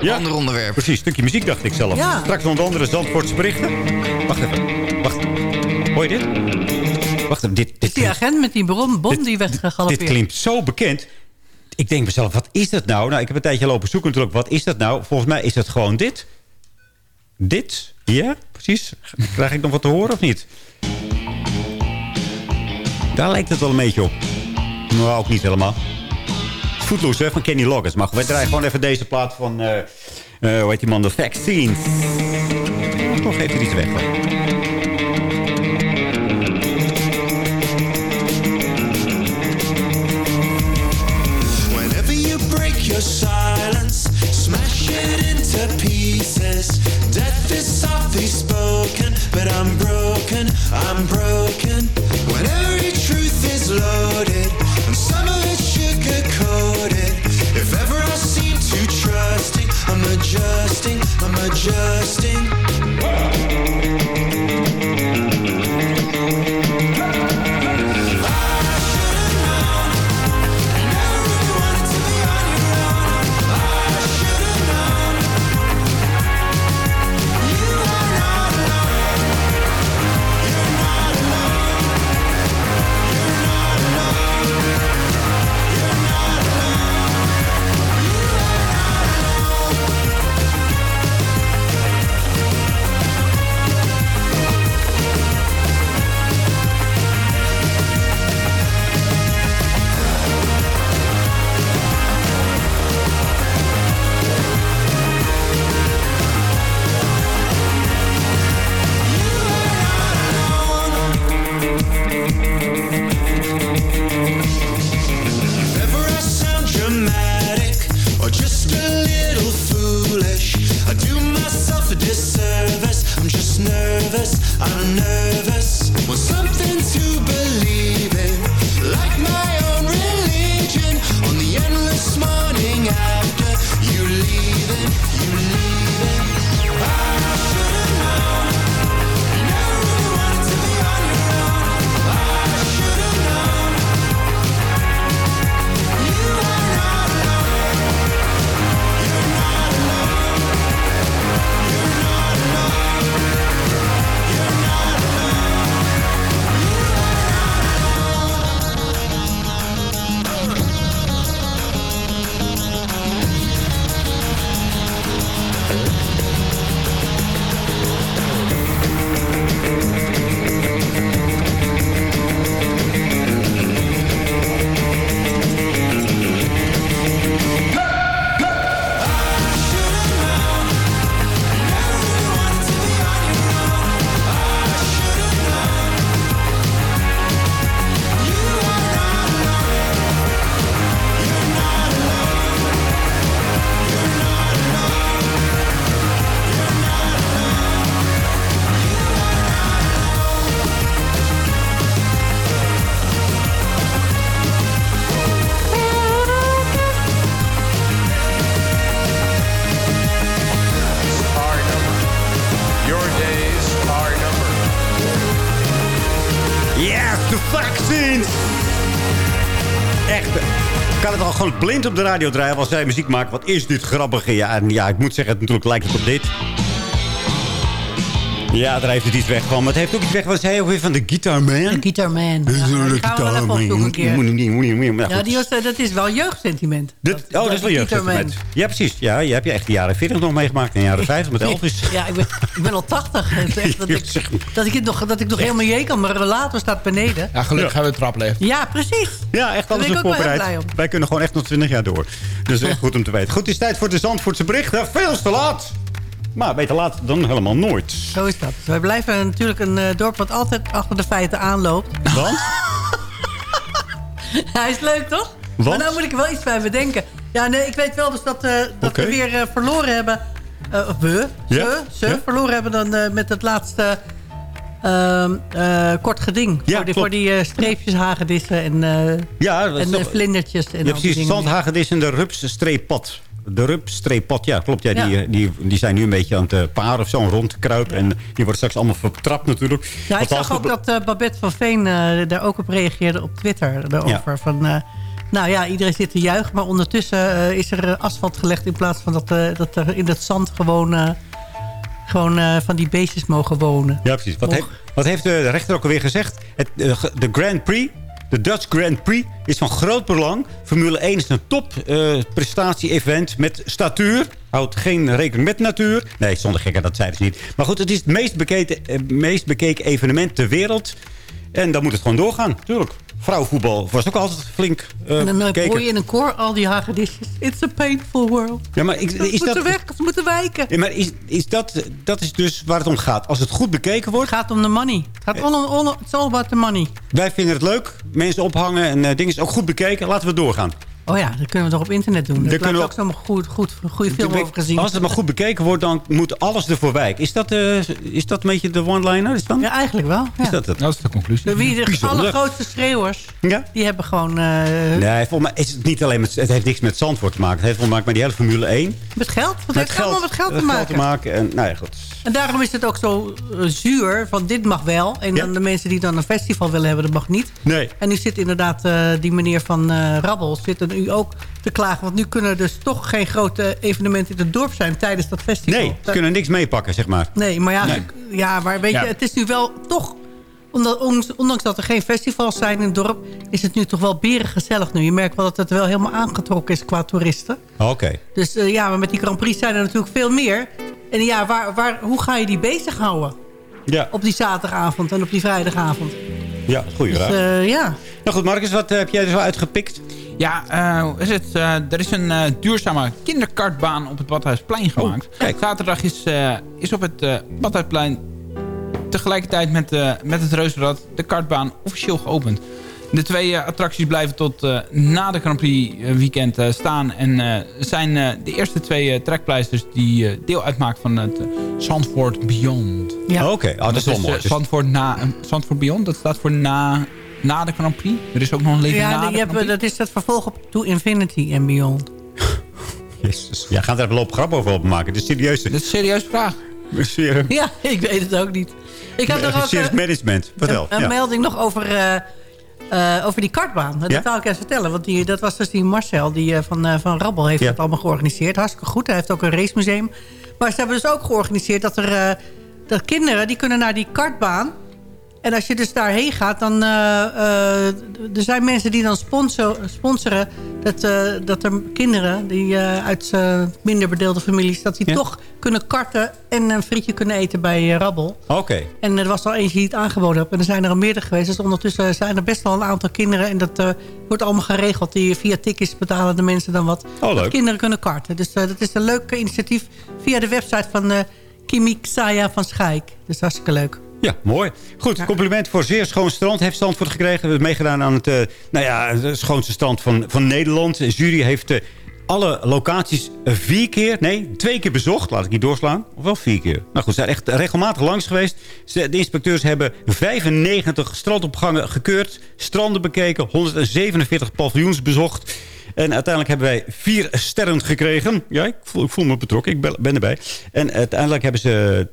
Ja. Ander onderwerp. Precies, stukje muziek dacht ik zelf. Ja. Straks nog een andere Zandvoortse berichten. Wacht even, wacht. Hoor je dit? Wacht even, dit, dit, Die klinkt, agent met die bom, bom Dit- die werd dit gegalopeerd. klinkt zo bekend. Ik denk mezelf, wat is dat nou? Nou, ik heb een tijdje lopen zoeken natuurlijk. Wat is dat nou? Volgens mij is dat gewoon dit. Dit? Ja, precies. Krijg ik nog wat te horen of niet? Daar lijkt het wel een beetje op. Nou, ook niet helemaal. Footloose, hè, van Kenny Loggins. Maar goed, wij draaien gewoon even deze plaat van... eh, hoe heet die man? De Vaccines. Toch geeft hij iets weg. I'm broken. When every truth is loaded, and some of it sugar coated. If ever I seem too trusting, I'm adjusting, I'm adjusting. Echt. Ik kan het al gewoon blind op de radio draaien als zij muziek maken. Wat is dit grappig. Ja, en ja, ik moet zeggen, natuurlijk lijkt het op dit. Ja, daar heeft het iets weg van. Maar het heeft ook iets weg. Wat zei je ook weer van de Guitar Man? De Guitar Man. Ja, gaan. Ja, die was, eh, dat is wel jeugdsentiment. Dit, oh, dat is wel die Guitar Man. jeugd. Ja, precies. Ja, je hebt je echt de jaren 40 nog meegemaakt. En de jaren 50 met [LAUGHS] Elvis. Ja, ik ben, ik ben al 80. Het is echt dat, ik, dat, ik het nog, dat ik nog helemaal je kan. Mijn relator staat beneden. Ja, gelukkig hebben we het trapleven. Ja, precies. Ja, echt alles op voorbereid. Wij kunnen gewoon echt nog 20 jaar door. Dus echt [LAUGHS] goed om te weten. Goed, het is tijd voor de Zandvoortse berichten. Veel te laat. Maar beter laat dan helemaal nooit. Zo is dat. Wij blijven natuurlijk een eh, dorp wat altijd achter de feiten aanloopt. Want? [LAUGHS] Hij is leuk, toch? Want? Maar nou moet ik er wel iets bij bedenken. Ja, nee, ik weet wel dus dat, eh, dat we weer eh, verloren hebben. we, ze, ze verloren hebben dan met het laatste ehm, eh, kort geding. Ja, voor die, voor die streepjes, hagedissen en, Ja, en toch- vlindertjes. En Ja, precies. Zandhagedis en de rupsstreeppad. De rupstreeppad, ja, klopt. Ja, Ja. Die, die, die zijn nu een beetje aan het eh, paren of zo, rond te kruipen. En die worden straks allemaal vertrapt natuurlijk. Ja, ik zag ook dat eh, Babette van Veen eh, daar ook op reageerde op Twitter. Daarover. Van, eh, nou ja, iedereen zit te juichen. Maar ondertussen eh, is er eh, asfalt gelegd... in plaats van dat, eh, dat er in het zand gewoon, eh, gewoon eh, van die beestjes mogen wonen. Ja, precies. Wat, heeft, wat heeft de rechter ook alweer gezegd? Het, eh, de Grand Prix, de Dutch Grand Prix, is van groot belang. Formule 1 is een top eh, met statuur. Houdt geen rekening met natuur. Nee, zonder gekken, dat zeiden ze niet. Maar goed, het is het meest bekeken, eh, meest bekeken evenement ter wereld. En dan moet het gewoon doorgaan, natuurlijk. Vrouwenvoetbal was ook altijd flink eh en dan uh, hoor je in een koor al die hagedisjes. It's a painful world. Ja, maar ik- Ze is moeten dat... weg, ze moeten wijken. Ja, maar is, is dat, dat is dus waar het om gaat. Als het goed bekeken wordt... Het gaat om de money. Het gaat all, all, it's all about the money. Wij vinden het leuk. Mensen ophangen en eh dingen is ook goed bekeken. Laten we doorgaan. Oh ja, dat kunnen we toch op internet doen. Daar kunnen we- ook zo'n goed, goed, goede film over gezien. Als het maar goed bekeken wordt, dan moet alles ervoor wijken. Is dat, eh, is dat een beetje de one-liner? Ja, eigenlijk wel. Ja. is dat het? Dat is de conclusie. De, wie de allergrootste schreeuwers, Ja? die hebben gewoon eh, Nee, volgens mij is het niet alleen met... Het heeft niks met Zandvoort te maken. Het heeft volgens mij met die hele Formule 1. met geld. Dat heeft allemaal met geld te maken. maken. En, nou ja, goed. En daarom is het ook zo eh, zuur, van dit mag wel. En Ja. dan de mensen die dan een festival willen hebben, dat mag niet. Nee. En nu zit inderdaad eh, die meneer van Rabbel zit er nu ook te klagen. Want nu kunnen er dus toch geen grote evenementen in het dorp zijn tijdens dat festival. Nee, ze kunnen niks meepakken, zeg maar. Nee, maar ja, Nee. ja maar weet Ja. je, het is nu wel toch... Omdat, ondanks- dat er geen festivals zijn in het dorp... is het nu toch wel berengezellig nu. Je merkt wel dat het wel helemaal aangetrokken is qua toeristen. Oké. Dus eh, ja, maar met die Grand Prix zijn er natuurlijk veel meer. En ja, waar, waar, hoe ga je die bezighouden? Ja, Op die zaterdagavond en op die vrijdagavond. ja goeie Dus eh, ja, Nou goed, Marcus, wat eh, heb jij er zo uitgepikt? Ja, eh, is het? Eh, er is een eh, duurzame kinderkartbaan op het Badhuisplein gemaakt. Oh, kijk. Zaterdag is, eh, is op het eh Badhuisplein tegelijkertijd met, eh, met het reuzenrad de kartbaan officieel geopend. De twee eh, attracties blijven tot eh, na de Grand Prix weekend eh, staan. En eh, zijn eh, de eerste twee uh, trekpleisters die deel uitmaken van het Zandvoort Beyond. Ja. Oké, oh, dat is wel eh, mooi. Dus- Zandvoort, na, Zandvoort Beyond, dat staat voor na, na de Grand Prix. Er is ook nog een leven na Ja, de hebben, Prix. dat is het vervolg op To Infinity and Beyond. [LAUGHS] Jezus. Ja, gaat er wel op grap over maken. Dit is serieus. Dat is een serieuze vraag. [LAUGHS] Serieus. Ja, ik weet het ook niet. Ik had er ook eh, management. Vertel. een, een ja. melding nog over, eh, eh, over die kartbaan. Dat Ja? wil ik even vertellen. Want die, dat was dus die Marcel die, van, van Rabbel heeft Ja. het allemaal georganiseerd. Hartstikke goed. Hij heeft ook een racemuseum. Maar ze hebben dus ook georganiseerd dat er... dat kinderen die kunnen naar die kartbaan. En als je dus daarheen gaat, dan... eh, eh, er zijn mensen die dan sponsor, sponsoren... Dat, eh, dat er kinderen die uit minder bedeelde families... dat die Ja. toch kunnen karten en een frietje kunnen eten bij Rabbel. Oké. En er was al eentje die het aangeboden heeft. En er zijn er al meerdere geweest. Dus ondertussen zijn er best wel een aantal kinderen. En dat wordt allemaal geregeld. Die via tickets betalen de mensen dan wat. Oh, leuk. Dat kinderen kunnen karten. Dus dat is een leuk initiatief via de website van Kimi Xaya van Schaik. Dus hartstikke leuk. Ja, mooi. Goed, compliment voor zeer schoon strand heeft Zandvoort gekregen. We hebben meegedaan aan het, eh, nou ja, het schoonste strand van, van Nederland. De jury heeft eh, alle locaties eh, vier keer, nee, twee keer bezocht. Laat ik niet doorslaan. Of wel vier keer. Nou goed, ze zijn echt regelmatig langs geweest. De inspecteurs hebben 95 strandopgangen gekeurd. Stranden bekeken, 147 paviljoens bezocht. En uiteindelijk hebben wij vier sterren gekregen. Ja, ik voel, me betrokken. Ik ben, erbij. En uiteindelijk hebben ze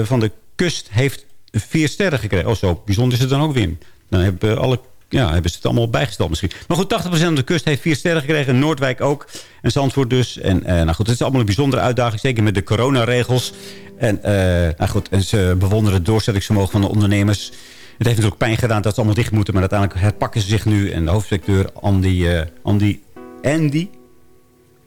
80% van de kust heeft vier sterren gekregen. Oh, zo bijzonder is het dan ook weer. Dan hebben alle ja, hebben ze het allemaal bijgesteld misschien. Maar goed, 80% van de kust heeft vier sterren gekregen. Noordwijk ook. En Zandvoort dus. En eh, nou goed, het is allemaal een bijzondere uitdaging. Zeker met de coronaregels. En, eh, nou goed, en ze bewonderen het doorzettingsvermogen van de ondernemers. Het heeft natuurlijk pijn gedaan dat ze allemaal dicht moeten. Maar uiteindelijk herpakken ze zich nu. En de hoofdinspecteur Andy, eh, Andy, Andy...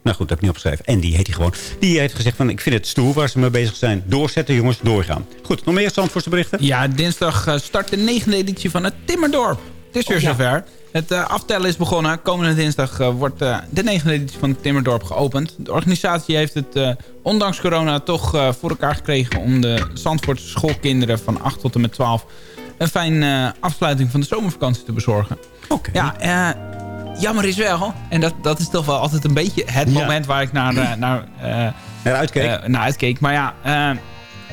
Nou goed, dat heb ik niet opgeschreven. Andy heet hij gewoon. Die heeft gezegd van, ik vind het stoer waar ze mee bezig zijn. Doorzetten jongens, doorgaan. Goed, nog meer Zandvoortse berichten? Ja, dinsdag eh, start de negende editie van het Timmerdorp. Het is weer zover. Het eh, aftellen is begonnen. Komende dinsdag wordt de negende editie van het Timmerdorp geopend. De organisatie heeft het ondanks corona toch voor elkaar gekregen... om de Zandvoortse schoolkinderen van 8 tot en met 12... een fijne afsluiting van de zomervakantie te bezorgen. Oké. Ja, eh, jammer is wel. En dat, dat is toch wel altijd een beetje het Ja. moment waar ik naar, eh, naar, eh, Naar uitkeek. eh, naar uitkeek. Maar ja, eh,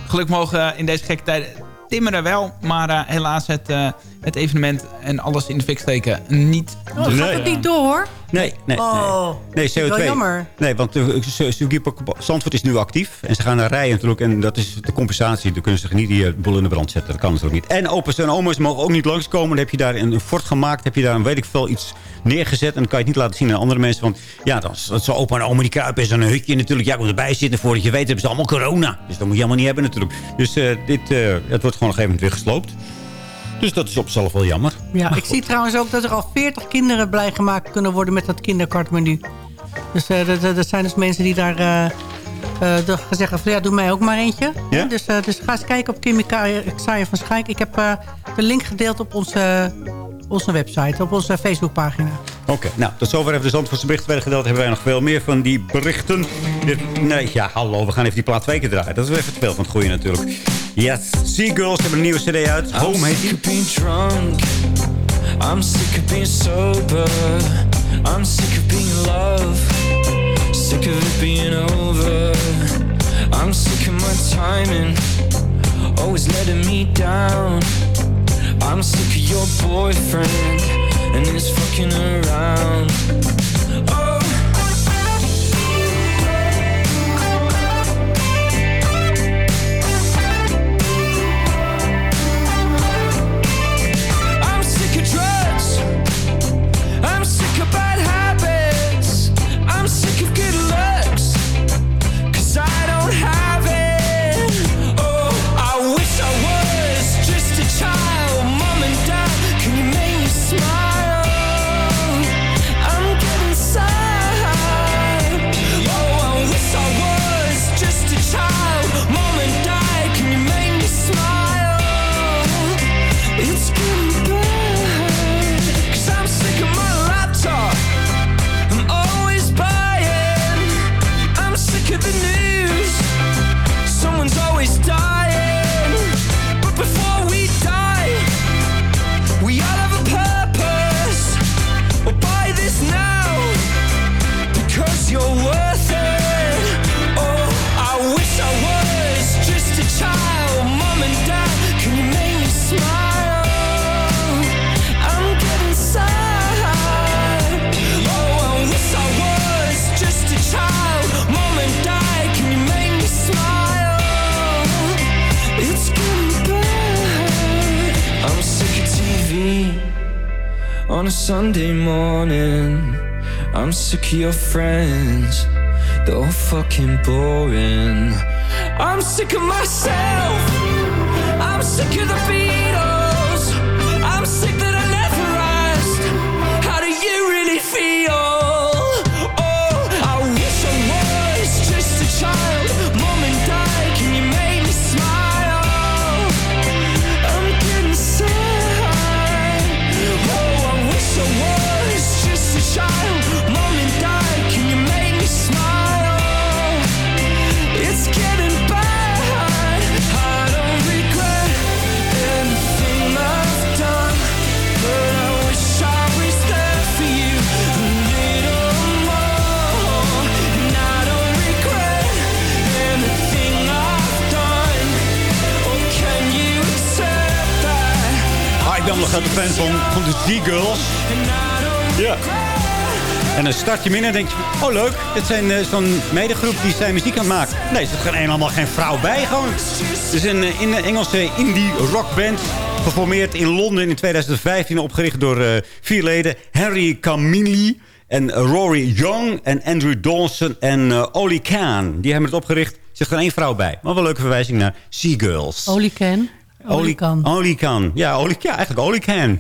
gelukkig mogen in deze gekke tijden timmeren wel. Maar eh, helaas het, eh, het evenement en alles in de fik steken niet. Oh, gaat het niet door, hoor? Nee, nee, Oh, nee. Nee, wel CO2. jammer. Nee, want de circuitpark Zandvoort is nu actief. En ze gaan naar rijden natuurlijk. En dat is de compensatie. Dan kunnen ze niet die eh, boel in de brand zetten. Dat kan natuurlijk niet. En opa's en oma's mogen ook niet langskomen. Dan heb je daar een fort gemaakt. Heb je daar een weet ik veel iets neergezet. En dan kan je het niet laten zien aan andere mensen. Want ja, dan is zo opa en oma die kruipen. is een hutje natuurlijk. Ja, komt erbij zitten. Voordat je weet hebben ze allemaal corona. Dus dat moet je allemaal niet hebben natuurlijk. Dus eh, dit, eh, het wordt gewoon op een gegeven moment weer gesloopt. Dus dat is op zichzelf wel jammer. Ja, ik zie trouwens ook dat er al 40 kinderen blij gemaakt kunnen worden met dat kinderkartmenu. Dus eh, dat, zijn dus mensen die daar eh eh, de- zeggen van ja, doe mij ook maar eentje. Ja? Dus, eh, dus ga eens kijken op Kimmy Xavier van Schijk. Ik heb eh, de link gedeeld op onze, onze website, op onze Facebookpagina. Oké, nou, tot zover even de Zandvoortse berichten werden gedeeld. Hebben wij nog veel meer van die berichten. Dit- Nee, ja, hallo, we gaan even die plaat twee keer draaien. Dat is wel even te veel van het goede natuurlijk. Yes, Seagulls hebben een nieuwe cd uit. Home heet die. sick of being drunk. I'm sick of being sober. I'm sick of being in love. Sick of it being over. I'm sick of my timing. Always letting me down. I'm sick of your boyfriend and his fucking around. Oh. Of your friends, they're all fucking boring. I'm sick of myself, I'm sick of the Beatles. Van, de Z-Girls. Ja. En dan start je in en denk je, oh leuk, dit zijn eh, zo'n medegroep die zijn muziek aan het maken. Nee, er zit gewoon helemaal geen vrouw bij gewoon. Het is een, eh, in een Engelse indie rockband. Geformeerd in Londen in 2015. Opgericht door eh, vier leden. Henry Camilli en Rory Young en Andrew Dawson en eh Oli Khan. Die hebben het opgericht. Er zit gewoon één vrouw bij. Maar wel een leuke verwijzing naar Sea Girls. Olican. Olican. Olican. Ja, Oli, ja, eigenlijk Olican.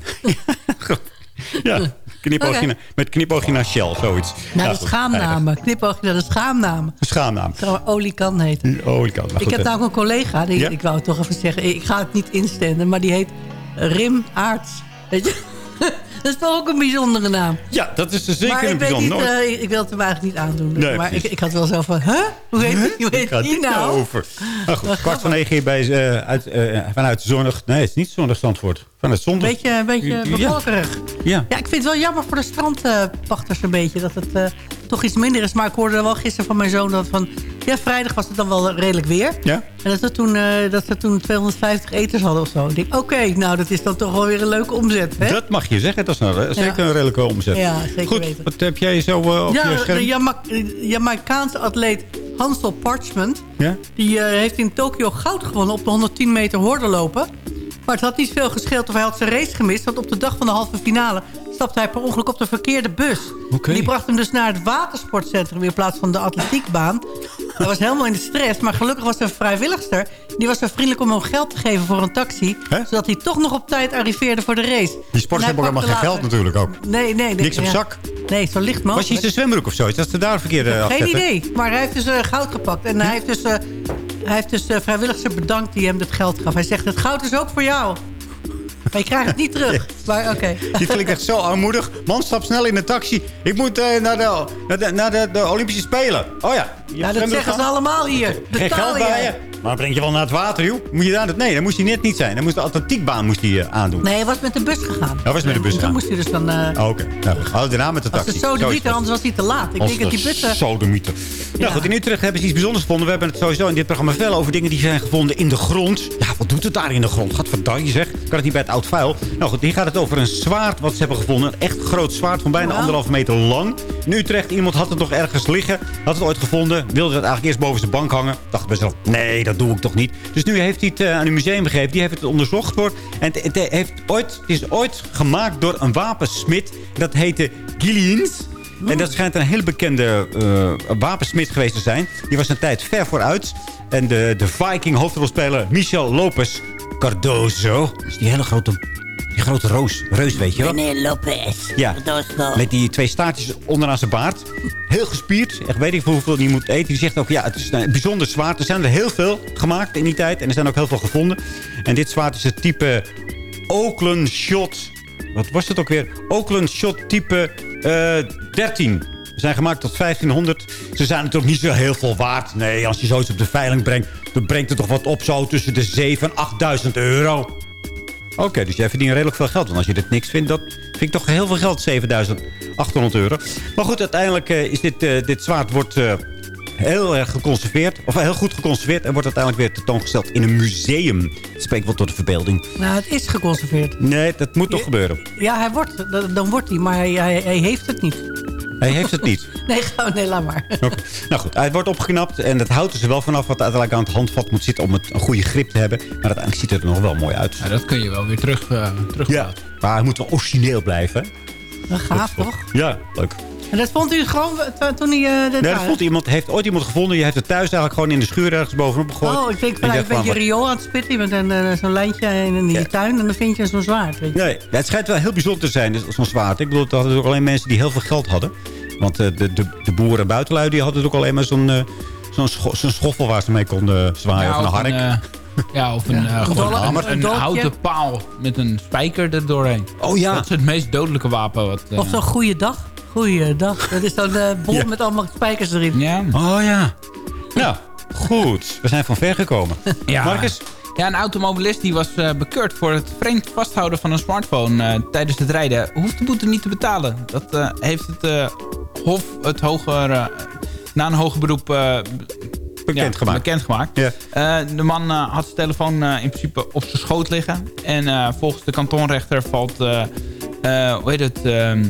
[LAUGHS] ja, knipoogje met knipoogje naar Shell, zoiets. Nou, Ja, de goed, schaamnamen. Knipoogje naar de schaamnamen. Schaamnaam. Zou Olican heten. Olican. Maar Ik heb nou ook een collega, die, Ja? ik wou het toch even zeggen. Ik ga het niet instenden, maar die heet Rim Aarts. Weet je? [LAUGHS] Dat is toch ook een bijzondere naam. Ja, dat is zeker maar een ik, weet bijzonder. niet, nooit- eh, ik wil het hem eigenlijk niet aandoen. Nee, maar ik, ik had wel zo van, huh? Hoe heet, die- hoe heet nou? over? Nou goed, kwart van negen bij, eh, uit, eh, vanuit zonnig... Nee, het is niet zonnig Zandvoort. Vanuit zondag. Beetje, een beetje bevolkerig. Ja. Ja, ik vind het wel jammer voor de strandpachters een beetje. Dat het eh, toch iets minder is. Maar ik hoorde wel gisteren van mijn zoon dat van... Ja, vrijdag was het dan wel redelijk weer. Ja? En dat ze toen, eh, dat ze toen 250 eters hadden of zo. Ik denk, oké, nou dat is dan toch wel weer een leuke omzet. Hè? Dat mag je zeggen. Dat is nou, zeker een redelijke omzet. Ja, zeker Goed, weten. wat heb jij zo eh, op je Ja, scherm? de Jama Jamaicaanse atleet Hansel Parchment... Ja? die heeft in Tokio goud gewonnen op de 110 meter hordenlopen. Maar het had niet veel gescheeld of hij had zijn race gemist... want op de dag van de halve finale stapte hij per ongeluk op de verkeerde bus. Die bracht hem dus naar het watersportcentrum... in plaats van de atletiekbaan. Hij was helemaal in de stress, maar gelukkig was er een vrijwilligster... die was zo vriendelijk om hem geld te geven voor een taxi... zodat hij toch nog op tijd arriveerde voor de race. Die sporters hij hebben ook helemaal geen geld natuurlijk ook. Nee, nee. nee Niks op zak. Nee, zo licht mogelijk. Was iets een zwembroek of zoiets? Dat ze daar verkeerd uh, Geen idee, maar hij heeft dus eh, goud gepakt. En hij heeft dus, eh hij heeft dus eh, vrijwilligers bedankt die hem dat geld gaf. Hij zegt, het goud is ook voor jou. Maar je krijgt het niet terug. [LAUGHS] Maar oké. Dit klinkt echt zo armoedig. Man, stap snel in de taxi. Ik moet eh, naar, de, naar, de, naar de, de Olympische Spelen. Oh ja. Je Ja, dat zeggen ze allemaal hier. Geen Betalen geld bij je. Maar breng je wel naar het water, joh. Moet je daar... Nee, dat moest hij net niet zijn. Dan moest de atletiekbaan moest hij, eh, aandoen. Nee, hij was met de bus gegaan. Hij was met de bus gegaan. moest hij dus dan... eh Oh, Oké, nou goed. Oh, daarna met de als taxi. de sodemieter, Zoiets. anders was hij te laat. Ik Als denk dat die de bussen... Sodemieter. Nou goed, in Utrecht hebben ze iets bijzonders gevonden. We hebben het sowieso in dit programma veel over dingen die zijn gevonden in de grond. Ja, wat doet het daar in de grond? Gadverdamme zeg. Kan het niet bij het oud vuil? Nou goed, hier gaat het over een zwaard wat ze hebben gevonden. Een echt groot zwaard van bijna Wauw. anderhalve meter lang. In Utrecht, iemand had het nog ergens liggen. Had het ooit gevonden. Wilde het eigenlijk eerst boven zijn bank hangen. Dacht bij zichzelf, nee, dat doe ik toch niet. Dus nu heeft hij het eh, aan een museum gegeven. Die heeft het onderzocht voor. En het, heeft ooit, het is ooit gemaakt door een wapensmid. Dat heette Gillians. En dat schijnt een hele bekende eh, wapensmid geweest te zijn. Die was een tijd ver vooruit. En de, de Viking hoofdrolspeler Michel Lopez Cardozo. Dat is die hele grote, die grote roos, reus, weet je wel. Meneer Lopez. Ja, met die twee staartjes onderaan zijn baard. Heel gespierd. Echt weet ik veel hoeveel hij moet eten. Die zegt ook, ja, het is een bijzonder zwaard. Er zijn er heel veel gemaakt in die tijd. En er zijn ook heel veel gevonden. En dit zwaard is het type Oakland Shot. Wat was het ook weer? Oakland Shot type eh 13. Ze zijn gemaakt tot 1500. Ze zijn natuurlijk niet zo heel veel waard. Nee, als je zoiets op de veiling brengt... dan brengt het toch wat op zo tussen de 7 en 8000 euro. Oké, dus jij verdient redelijk veel geld. Want als je dit niks vindt, dat vind ik toch heel veel geld. 7800 euro. Maar goed, uiteindelijk eh, is dit, eh, dit zwaard wordt, eh, heel erg geconserveerd. Of heel goed geconserveerd. En wordt uiteindelijk weer tentoongesteld in een museum. Het spreekt wel tot de verbeelding. Nou, het is geconserveerd. Nee, dat moet toch gebeuren. Ja, hij wordt, dan- wordt hij, maar hij, hij heeft het niet. Hij heeft het niet. [LAUGHS] Nee, gewoon, nee, laat maar. Oké. Nou goed, hij wordt opgeknapt. En het houdt er ze wel vanaf wat uiteindelijk aan het handvat moet zitten... om het een goede grip te hebben. Maar uiteindelijk ziet het er nog wel mooi uit. Ja, dat kun je wel weer terug, uh, terug Ja. Maar hij moet wel origineel blijven. Dat gaaf, toch? Ja, leuk. En dat vond u gewoon to- toen hij eh dit Nee, dat vond iemand, heeft ooit iemand gevonden. Je heeft het thuis eigenlijk gewoon in de schuur ergens bovenop gegooid. Oh, ik denk En van, een beetje riool aan het spitten met een, eh, zo'n lijntje in, in je tuin. En dan vind je zo'n zwaard. Weet je. Nee, ja, het schijnt wel heel bijzonder te zijn, dus zo'n zwaard. Ik bedoel, dat hadden ook alleen mensen die heel veel geld hadden. Want eh, de, de, de boeren en buitenlui die hadden ook alleen maar zo'n eh, zo'n scho- zo'n schoffel waar ze mee konden zwaaien. Ja, of een hark. een, eh, ja, of een, eh, Een gewoon een, een een dolkje. houten paal met een spijker er doorheen. Oh ja. Dat is het meest dodelijke wapen. Wat, eh, Of zo'n goede dag. Goeie dag. Dat is zo'n eh, bol Ja. met allemaal spijkers erin. Ja. Oh ja. Nou, goed. We zijn van ver gekomen. Ja. Marcus? Ja, een automobilist die was eh, bekeurd voor het vreemd vasthouden van een smartphone eh, tijdens het rijden. Hoeft de boete niet te betalen. Dat eh, heeft het eh, Hof het hoger, eh, na een hoger beroep eh, Bekendgemaakt. bekendgemaakt. Ja. Eh, de man eh, had zijn telefoon eh, in principe op zijn schoot liggen. En eh, volgens de kantonrechter valt, eh, eh, hoe heet het, ehm,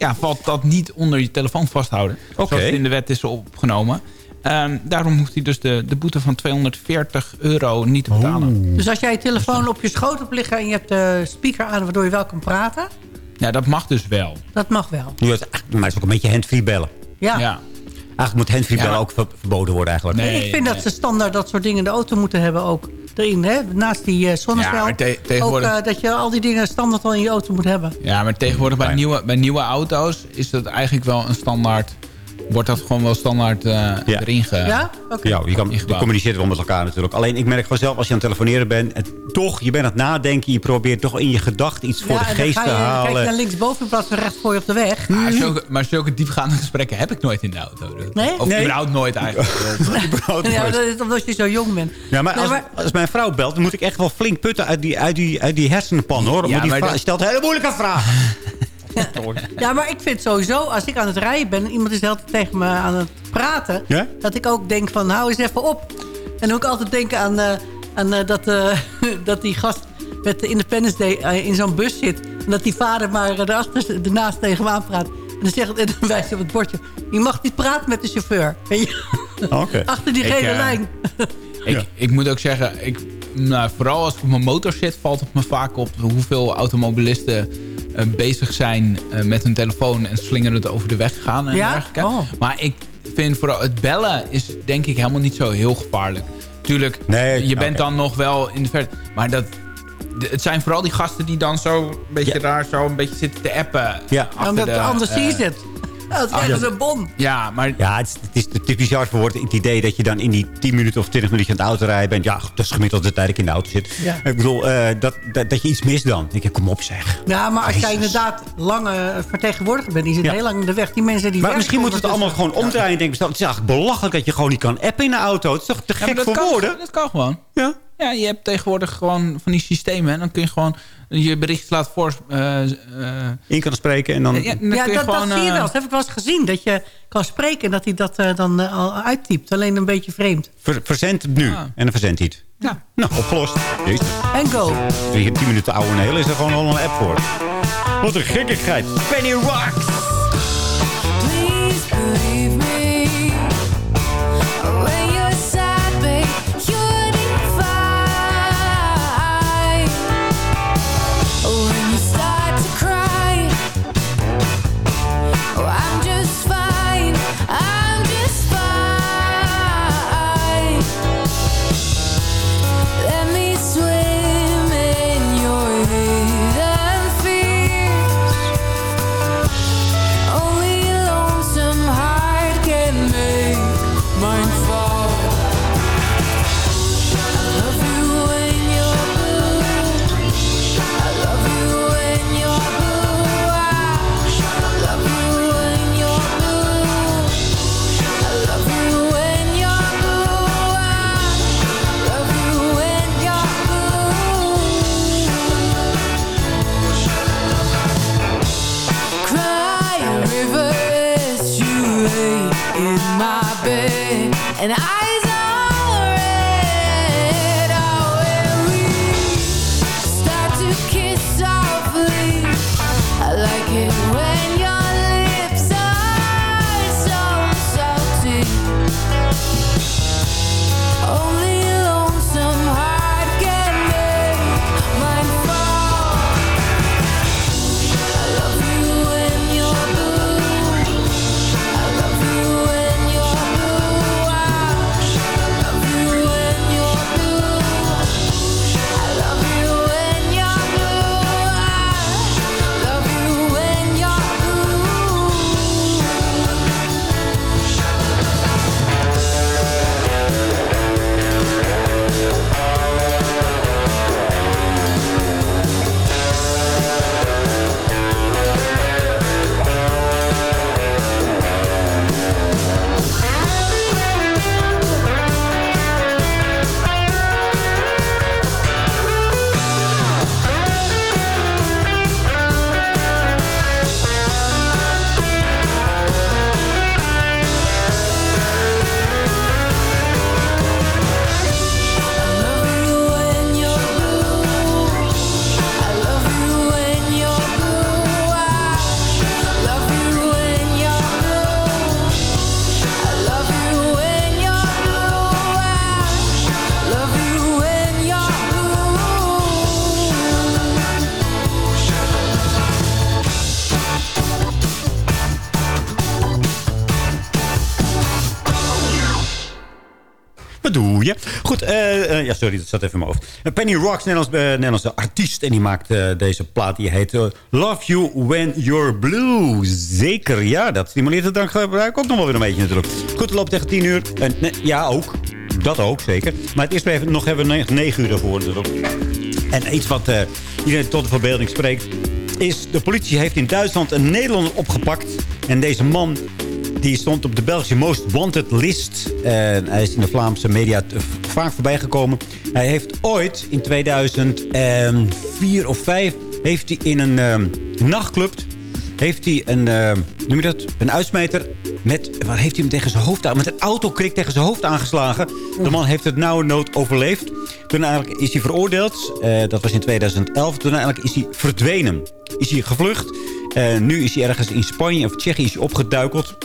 ja, valt dat niet onder je telefoon vasthouden. Oké. Zoals het in de wet is opgenomen. Ehm, daarom hoeft hij dus de, de boete van 240 euro niet te betalen. Dus als jij je telefoon op je schoot hebt liggen en je hebt de speaker aan waardoor je wel kan praten, Ja, dat mag dus wel. dat mag wel. Nu is, het- maar het is ook een beetje handfree bellen. Ja. Ja. Eigenlijk moet handfree bellen ook ver- verboden worden eigenlijk. Nee. ik vind dat ze standaard dat soort dingen in de auto moeten hebben ook erin. Hè? Naast die. Ja, maar te- tegenwoordig- Ook eh, dat je al die dingen standaard al in je auto moet hebben. Ja, maar tegenwoordig bij nieuwe, bij nieuwe auto's is dat eigenlijk wel een standaard... Wordt dat gewoon wel standaard eh, erin ge... Ja? Oké. Ja, je kan je communiceert wel met elkaar natuurlijk. Alleen ik merk gewoon zelf als je aan het telefoneren bent... En toch, je bent aan het nadenken. Je probeert toch in je gedachten iets voor de en dan geest te dan kijk je halen. naar linksboven in plaats van recht voor je op de weg. Maar zulke, maar zulke diepgaande gesprekken heb ik nooit in de auto. Nee? Of Nee. überhaupt nooit eigenlijk. [LAUGHS] Ja, dat is omdat je zo jong bent. Ja, maar Nee, als, maar- als mijn vrouw belt, dan moet ik echt wel flink putten uit die, uit die, uit die hersenpan, hoor. Ja, Want die maar dat- stelt hele moeilijke vragen. [LAUGHS] Ja, maar ik vind sowieso, als ik aan het rijden ben... en iemand is de hele tijd tegen me aan het praten... Ja? dat ik ook denk van, hou eens even op. En dan ook altijd denken aan, eh, aan eh, dat, eh, [LAUGHS] dat die gast met de Independence Day in zo'n bus zit... en dat die vader maar erachter, ernaast tegen hem aanpraat. En dan, zegt, [LAUGHS] en dan wijst hij op het bordje... je mag niet praten met de chauffeur. [LAUGHS] Achter die Ik, gele lijn. Ik, ik moet ook zeggen, ik, nou, vooral als ik op mijn motor zit... valt het me vaak op hoeveel automobilisten bezig zijn eh, met hun telefoon... en slingeren het over de weg gaan en Ja? dergelijke. Oh. Maar ik vind vooral het bellen is denk ik helemaal niet zo heel gevaarlijk. Tuurlijk, Nee, je bent dan nog wel in de verte... Maar dat, het zijn vooral die gasten die dan zo een beetje Ja. daar zo een beetje zitten te appen. Ja. Omdat de, anders eh, zie je het. Dat krijgen ze een bon. Ja, maar Ja, het is, het is jaar voor het idee dat je dan in die 10 minuten of 20 minuten aan het auto rijden bent. Ja, dat is gemiddeld de tijd dat ik in de auto zit. Ja. Ik bedoel, eh, dat, dat, dat je iets mist dan. Ik denk, kom op zeg. Ja, maar als jij inderdaad lange vertegenwoordiger bent... die zit Ja. heel lang in de weg. Die mensen die Maar misschien moeten we het allemaal gewoon omdraaien. en denken, het is eigenlijk belachelijk dat je gewoon niet kan appen in de auto. Het is toch te Ja, gek dat voor kan, woorden? Dat kan gewoon. Ja. Ja, je hebt tegenwoordig gewoon van die systemen. En dan kun je gewoon je bericht laten voor... eh, eh, In kan spreken en dan... ja, dan Ja, kun je dat, dat zie je eh, wel. Dat heb ik wel eens gezien. Dat je kan spreken en dat hij dat dan al uittypt. Alleen een beetje vreemd. Ver, verzend het nu. Ja. En dan verzendt hij het. Ja. Nou, opgelost. Jezus. En go. Als je 10 minuten oude en heel is er gewoon al een app voor. Wat een gekkigheid. Penny Rocks. Sorry, dat zat even in mijn hoofd. Eh, Penny Rocks, eh, Nederlandse artiest. En die maakt eh, deze plaat, die heet Love You When You're Blue. Zeker, ja, dat stimuleert het drankgebruik ook nog wel weer een beetje natuurlijk. Goed, loopt tegen 10 uur. En, ja, ook. Dat ook, zeker. Maar het even, nog hebben we 9 uur daarvoor natuurlijk. En iets wat iedereen tot de verbeelding spreekt... is de politie heeft in Duitsland een Nederlander opgepakt. En deze man die stond op de Belgische Most Wanted list. En hij is in de Vlaamse media vaak voorbij gekomen. Hij heeft ooit in 2004 of 5 heeft hij in een ehm, nachtclub heeft hij een, ehm, noem je dat, een uitsmijter met, waar heeft hij hem tegen zijn hoofd aan, met een autokrik tegen zijn hoofd aangeslagen. De man heeft het nauwe nood overleefd. Toen eigenlijk is hij veroordeeld, eh, dat was in 2011. Toen eigenlijk is hij verdwenen. Is hij gevlucht. Eh, nu is hij ergens in Spanje of Tsjechië is hij opgeduikeld.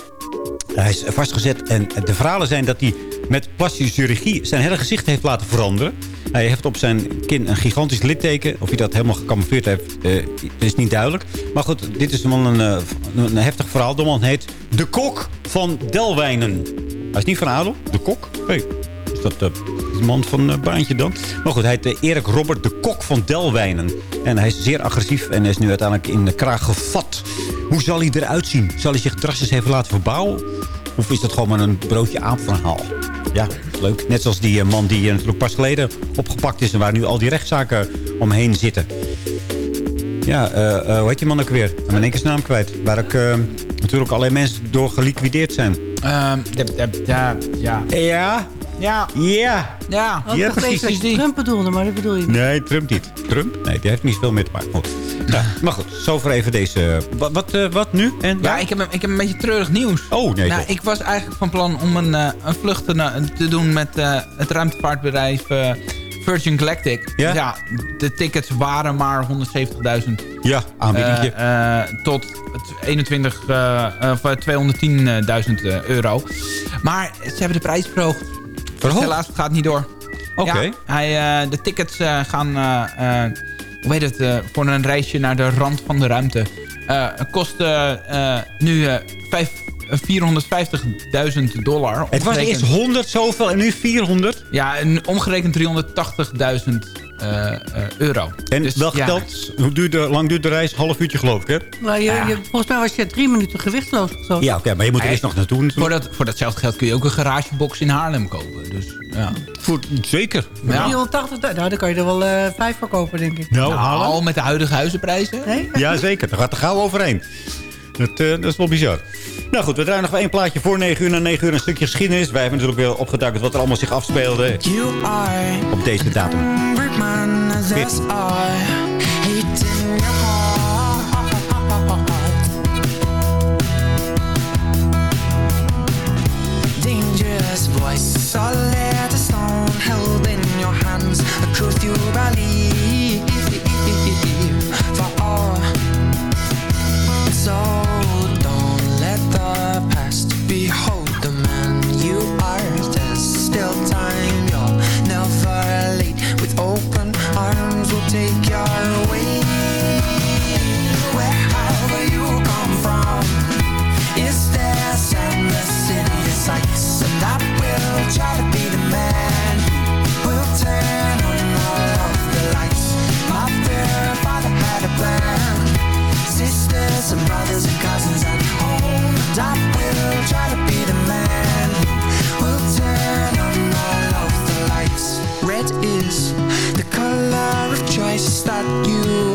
Hij is vastgezet en de verhalen zijn dat hij met plastische chirurgie zijn hele gezicht heeft laten veranderen. Hij heeft op zijn kin een gigantisch litteken. Of hij dat helemaal gecamoufleerd heeft, eh, is niet duidelijk. Maar goed, dit is een, eh, een heftig verhaal. De man heet De Kok van Delwijnen. Hij is niet van Adel, De Kok. Hey, is dat eh, de man van uh, Baantje dan? Maar goed, hij heet Erik Robert De Kok van Delwijnen. En hij is zeer agressief en is nu uiteindelijk in de kraag gevat. Hoe zal hij eruit zien? Zal hij zich drastisch even laten verbouwen? Of is dat gewoon maar een broodje aapverhaal? Ja, leuk. Net zoals die eh, man die eh, natuurlijk pas geleden opgepakt is... en waar nu al die rechtszaken omheen zitten. Ja, eh, hoe heet die man ook weer? Ik ben één keer zijn naam kwijt. Waar ook eh, natuurlijk allerlei mensen door geliquideerd zijn. Ehm, ja, ja, ja, ja. Ja? Ja. Ja. Ja. Ik dacht precies. even dat je Trump bedoelde, maar dat bedoel je niet. Nee, Trump niet. Trump? Nee, die heeft niet veel meer te maken. Goed. Ja, maar goed, zover even deze... Wat, wat, eh, wat nu? En Ja, ik heb, een- ik heb een beetje treurig nieuws. Oh, nee, nou, toch. ik was eigenlijk van plan om een, eh, een vlucht te, doen met eh, het ruimtevaartbedrijf eh, Virgin Galactic. Ja? de tickets waren maar 170.000. Ja, aanbiedingje. Eh, eh, tot het 21, eh, of eh, 210.000 eh, euro. Maar ze hebben de prijs verhoogd. Verhoogd? Helaas, het gaat niet door. Oké. Ja, hij, eh, de tickets eh, gaan, eh, hoe heet het, voor een reisje naar de rand van de ruimte. kosten eh, nu eh, vijf- eh, 450.000 dollar. Het was eerst 100 zoveel en nu 400. Ja, en omgerekend 380.000 eh, eh, euro. En Dus, wel ja, geteld, hoe duurt de, lang duurt de reis? Half uurtje geloof ik, hè? Maar je, je, volgens mij was je drie minuten gewichtloos of zo. Ja, oké, maar je moet er eerst nog naartoe. Voor, dat, voor datzelfde geld kun je ook een garagebox in Haarlem kopen. Dus, ja. Voor, zeker. Ja. 380, nou, dan kan je er wel eh, vijf voor kopen, denk ik. Nou, al halen? met de huidige huizenprijzen. Nee? Ja, zeker. Daar gaat er gauw overheen. Dat, dat is wel bizar. Nou goed, we draaien nog één plaatje voor 9 uur. Na 9 uur een stukje geschiedenis. Wij hebben natuurlijk weer opgeduikeld wat er allemaal zich afspeelde. You are op deze datum. Dangerous voice. Solid stone Held in your hands. A truth you believe Behold the man you are. There's still time, you're never late. With open arms we'll take your way. Wherever you come from? It's there sadness in your sights? And I will try to be the man We'll turn on all of the lights. My had a plan. Sisters and brothers and cousins that you